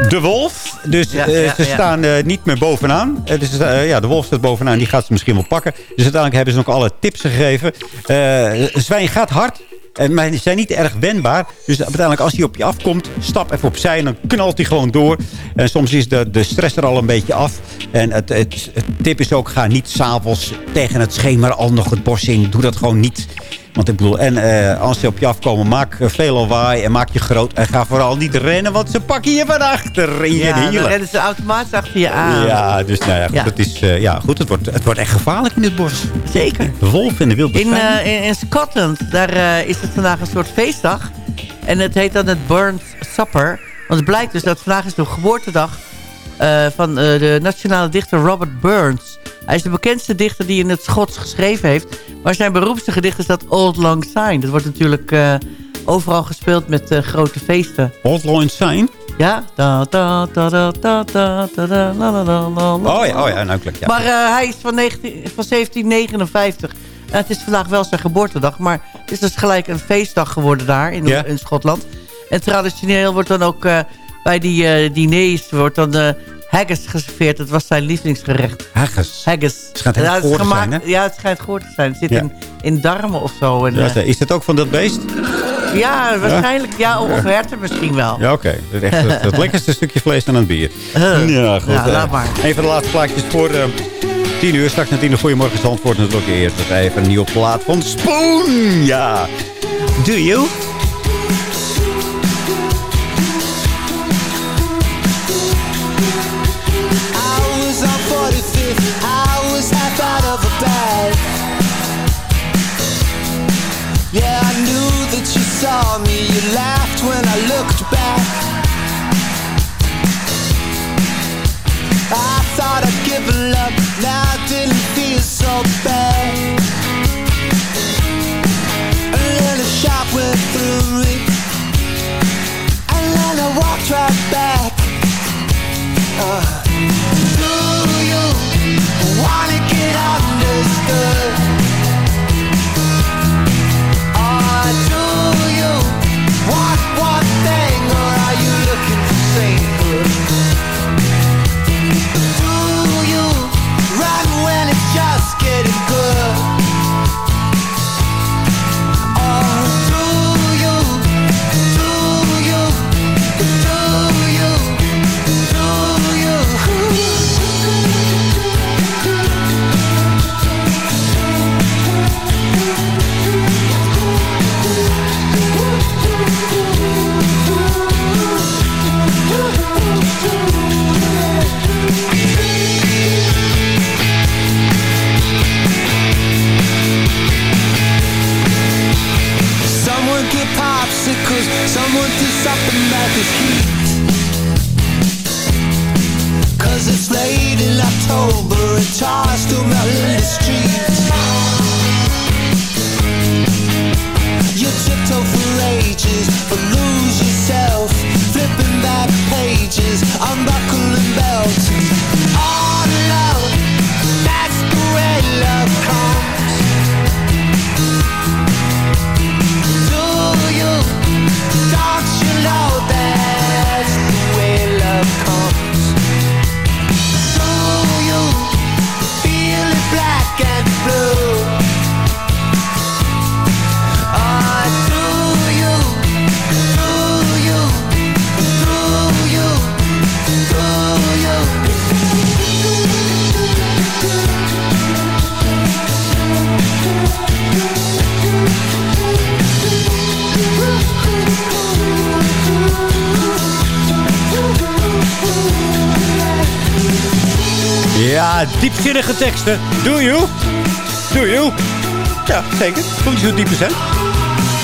De wolf. Dus Ja, eh, ze staan eh, niet meer bovenaan. Eh, dus, ja, de wolf staat bovenaan. Die gaat ze misschien wel pakken. Dus uiteindelijk hebben ze ook alle tips gegeven. Zwijn gaat hard. Maar die zijn niet erg wendbaar. Dus uiteindelijk als hij op je afkomt, stap even opzij. En dan knalt hij gewoon door. En soms is de, de stress er al een beetje af. En het, het, het tip is ook, ga niet s'avonds tegen het schemer al nog het bos in. Doe dat gewoon niet. Want ik bedoel, en eh, als ze op je afkomen, maak veel lawaai en maak je groot. En ga vooral niet rennen, want ze pakken je van achter in je Ja, hielen. rennen ze automatisch achter je aan. Ja, dus nou ja, goed, Ja. Het, is, eh, ja, goed het, wordt, het wordt echt gevaarlijk in het bos. Zeker. De wolf en de wilde In, eh, in, in Scotland, daar is het vandaag een soort feestdag. En het heet dan het Burns Supper. Want het blijkt dus dat vandaag is de geboortedag eh, van eh, de nationale dichter Robert Burns. Hij is de bekendste dichter die in het Schots geschreven heeft. Maar zijn beroemdste gedicht is dat Old Lang Syne. Dat wordt natuurlijk eh, overal gespeeld met grote feesten. Old Lang Syne? Ja. Da, da, da, da, da, da, da, da, la, la, la, la, la. Oh ja, oh ja, nou klopt. Ja. Maar hij is van, 19, van 1759. En het is vandaag wel zijn geboortedag. Maar het is dus gelijk een feestdag geworden daar in, in Schotland. En traditioneel wordt dan ook bij die eh, diners wordt dan eh, haggis geserveerd. Dat was zijn lievelingsgerecht. Haggis. Haggis. schijnt heel Ja, het is goor te gemaakt- zijn, hè? Ja, het schijnt goed te zijn. Het zit Ja. in, in darmen of zo. En, Ja, eh, is dat ook van dat beest? ja, waarschijnlijk. Ja, of herten misschien wel. Ja, oké. Dat is echt het, het lekkerste stukje vlees aan het bier. Uh, ja, goed. ja, laat maar. Een van de laatste plaatjes voor eh, tien uur. Straks na tien uur. Goedemorgen Zandvoort. Natuurlijk eerst nog even een nieuwe plaat van Spoon. Ja. Do you? Laughed when I looked back. I thought I'd given up, now I didn't feel so bad. And then a shot went through me, and then I walked right back. Uh, do you wanna get understood? Diepzinnige teksten. Do you? Do you? Ja, zeker. Moet je zo diep zijn.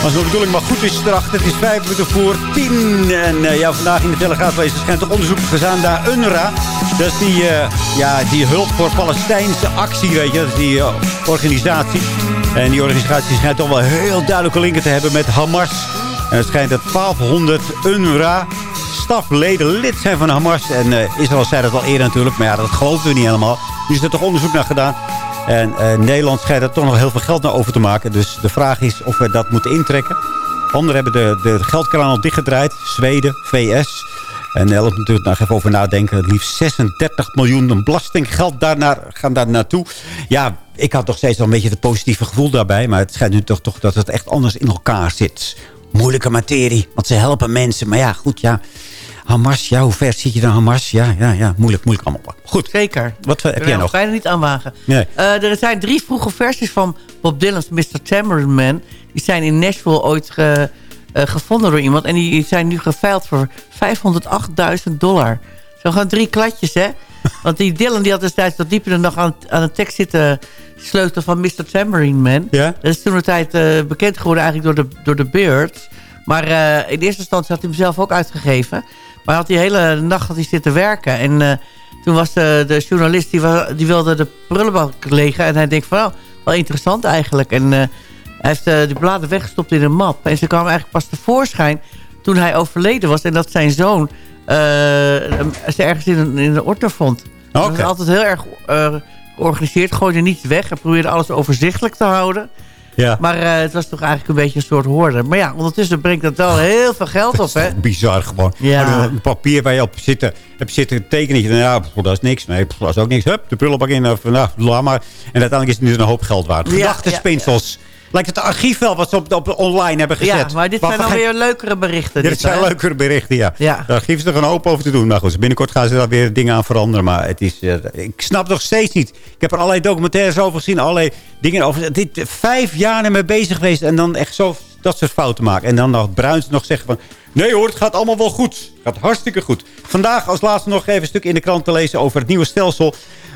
Als de bedoeling maar goed is erachter. Het is vijf minuten voor tien. En eh, ja, vandaag in de Telegraaf er schijnt toch onderzoek gedaan naar UNRWA. Dat is die, eh, ja, die hulp voor Palestijnse actie, weet je. Dat is die eh, organisatie. En die organisatie schijnt toch wel heel duidelijke linken te hebben met Hamas. En het schijnt dat 1200 UNRWA stafleden lid zijn van Hamas. En Israël zei dat al eerder natuurlijk. Maar ja, dat geloven we niet helemaal. Nu is er toch onderzoek naar gedaan. En eh, Nederland schijnt er toch nog heel veel geld naar over te maken. Dus de vraag is of we dat moeten intrekken. Anderen hebben de, de geldkraan al dichtgedraaid. Zweden, VS. En Nederland moet natuurlijk nog even over nadenken. Liefst 36 miljoen belastinggeld daarnaar, gaan daar naartoe. Ja, ik had toch steeds wel een beetje het positieve gevoel daarbij. Maar het schijnt nu toch, toch dat het echt anders in elkaar zit. Moeilijke materie, want ze helpen mensen. Maar ja, goed, ja. Hamas, ja, hoe ver zit je dan Hamas? Ja, ja, ja, moeilijk, moeilijk allemaal. Goed. Zeker. Wat eh, heb jij nog? bijna niet aanwagen. Nee. Eh, er zijn drie vroege versies van Bob Dylan's Mr. Tambourine Man. Die zijn in Nashville ooit ge- eh, gevonden door iemand. En die zijn nu geveild voor 508.000 dollar. Zo gewoon drie kladjes, hè? Want die Dylan die had destijds tot diep in de nacht aan, aan een tekst zitten sleutelen van Mr. Tambourine Man. Ja? Dat is toen een tijd bekend geworden eigenlijk door de, door de Birds. Maar in eerste instantie had hij hem zelf ook uitgegeven. Maar had die hele nacht had hij zitten werken. En eh, toen was de, de journalist, die, wilde de prullenbak legen. En hij denkt van, nou, wel interessant eigenlijk. En eh, hij heeft eh, die bladen weggestopt in een map. En ze kwamen eigenlijk pas tevoorschijn toen hij overleden was. En dat zijn zoon ze ergens in een, in een order vond. Dat is altijd heel erg georganiseerd. Gooide niets weg. Hij probeerde alles overzichtelijk te houden. Ja. Maar eh, het was toch eigenlijk een beetje een soort hoorde. Maar ja, ondertussen brengt dat wel heel veel geld op, hè? Bizar gewoon. Ja. Een papier waar je op zitten, hebt zitten tekenen. Je denkt, ja, pff, dat is niks. Nee, dat is ook niks. Hup, de prullenbak in. Of, nou. En uiteindelijk is het nu een hoop geld waard. Ja, Gedachtenspinsels. Lijkt het archief wel wat ze op, op online hebben gezet. Ja, maar dit zijn dan weer leukere berichten. Dit dit, zijn hè? leukere berichten, ja. Ja. Daar geven ze er een hoop over te doen. Maar goed, binnenkort gaan ze daar weer dingen aan veranderen. Maar het is, eh, ik snap nog steeds niet. Ik heb er allerlei documentaires over gezien. Allerlei dingen over. Dit vijf jaar ermee bezig geweest. En dan echt zo dat soort fouten maken. En dan nog Bruins nog zeggen van... Nee hoor, het gaat allemaal wel goed. Het gaat hartstikke goed. Vandaag als laatste nog even een stuk in de krant te lezen over het nieuwe stelsel.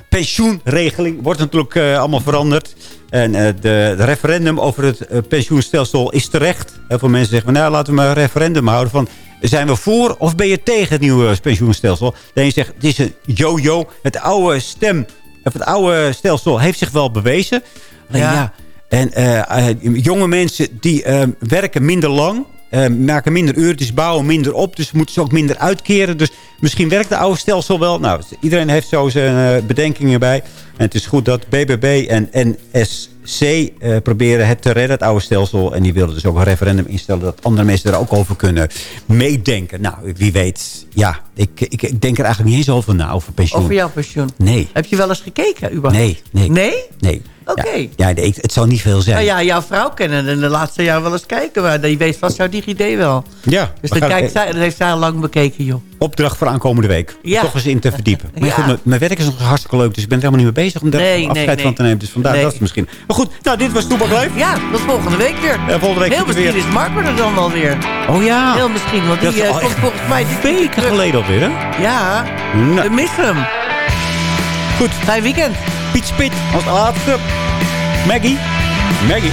Pensioenregeling wordt natuurlijk eh, allemaal veranderd. En eh, de, de referendum over het eh, pensioenstelsel is terecht. Heel veel mensen zeggen, van, nou laten we maar een referendum houden van... Zijn we voor of ben je tegen het nieuwe pensioenstelsel? De een zegt, het is een yo-yo. Het oude stem, of het oude stelsel heeft zich wel bewezen. Alleen Ja. ja, en eh, eh, jonge mensen die eh, werken minder lang. maken minder uurtjes, bouwen minder op. Dus moeten ze ook minder uitkeren. Dus misschien werkt het oude stelsel wel. Nou, iedereen heeft zo zijn bedenkingen bij. En het is goed dat BBB en NSC eh, proberen het te redden, het oude stelsel. En die wilden dus ook een referendum instellen... dat andere mensen er ook over kunnen meedenken. Nou, wie weet. Ja, ik, ik, ik denk er eigenlijk niet eens over na, over pensioen. Over jouw pensioen. Nee. Heb je wel eens gekeken, überhaupt? Nee, nee. Nee? Nee. Oké. Ja, het zal niet veel zijn. Nou ja, jouw vrouw kennen en de laatste jaar wel eens kijken. Maar die weet vast jouw DigiD wel. Ja, Dus dan kijkt zij, dat heeft zij al lang bekeken, joh. opdracht voor aankomende week. Ja. Toch eens in te verdiepen. Maar Ja. goed, mijn- mijn werk is nog hartstikke leuk. Dus ik ben er helemaal niet mee bezig om daar Nee, afscheid nee, nee. van te nemen. Dus vandaar dat is het misschien. Maar goed, nou, dit was Toebak Leef. Ja, tot volgende week weer. Ja, volgende week Heel misschien weer. is Marco er dan wel weer. Oh ja. Heel misschien, want die al komt volgens mij... Weken geleden alweer, hè? Ja, Nou. we missen hem. Goed. Fijn weekend. Piet Spit als laatste. Maggie. Maggie.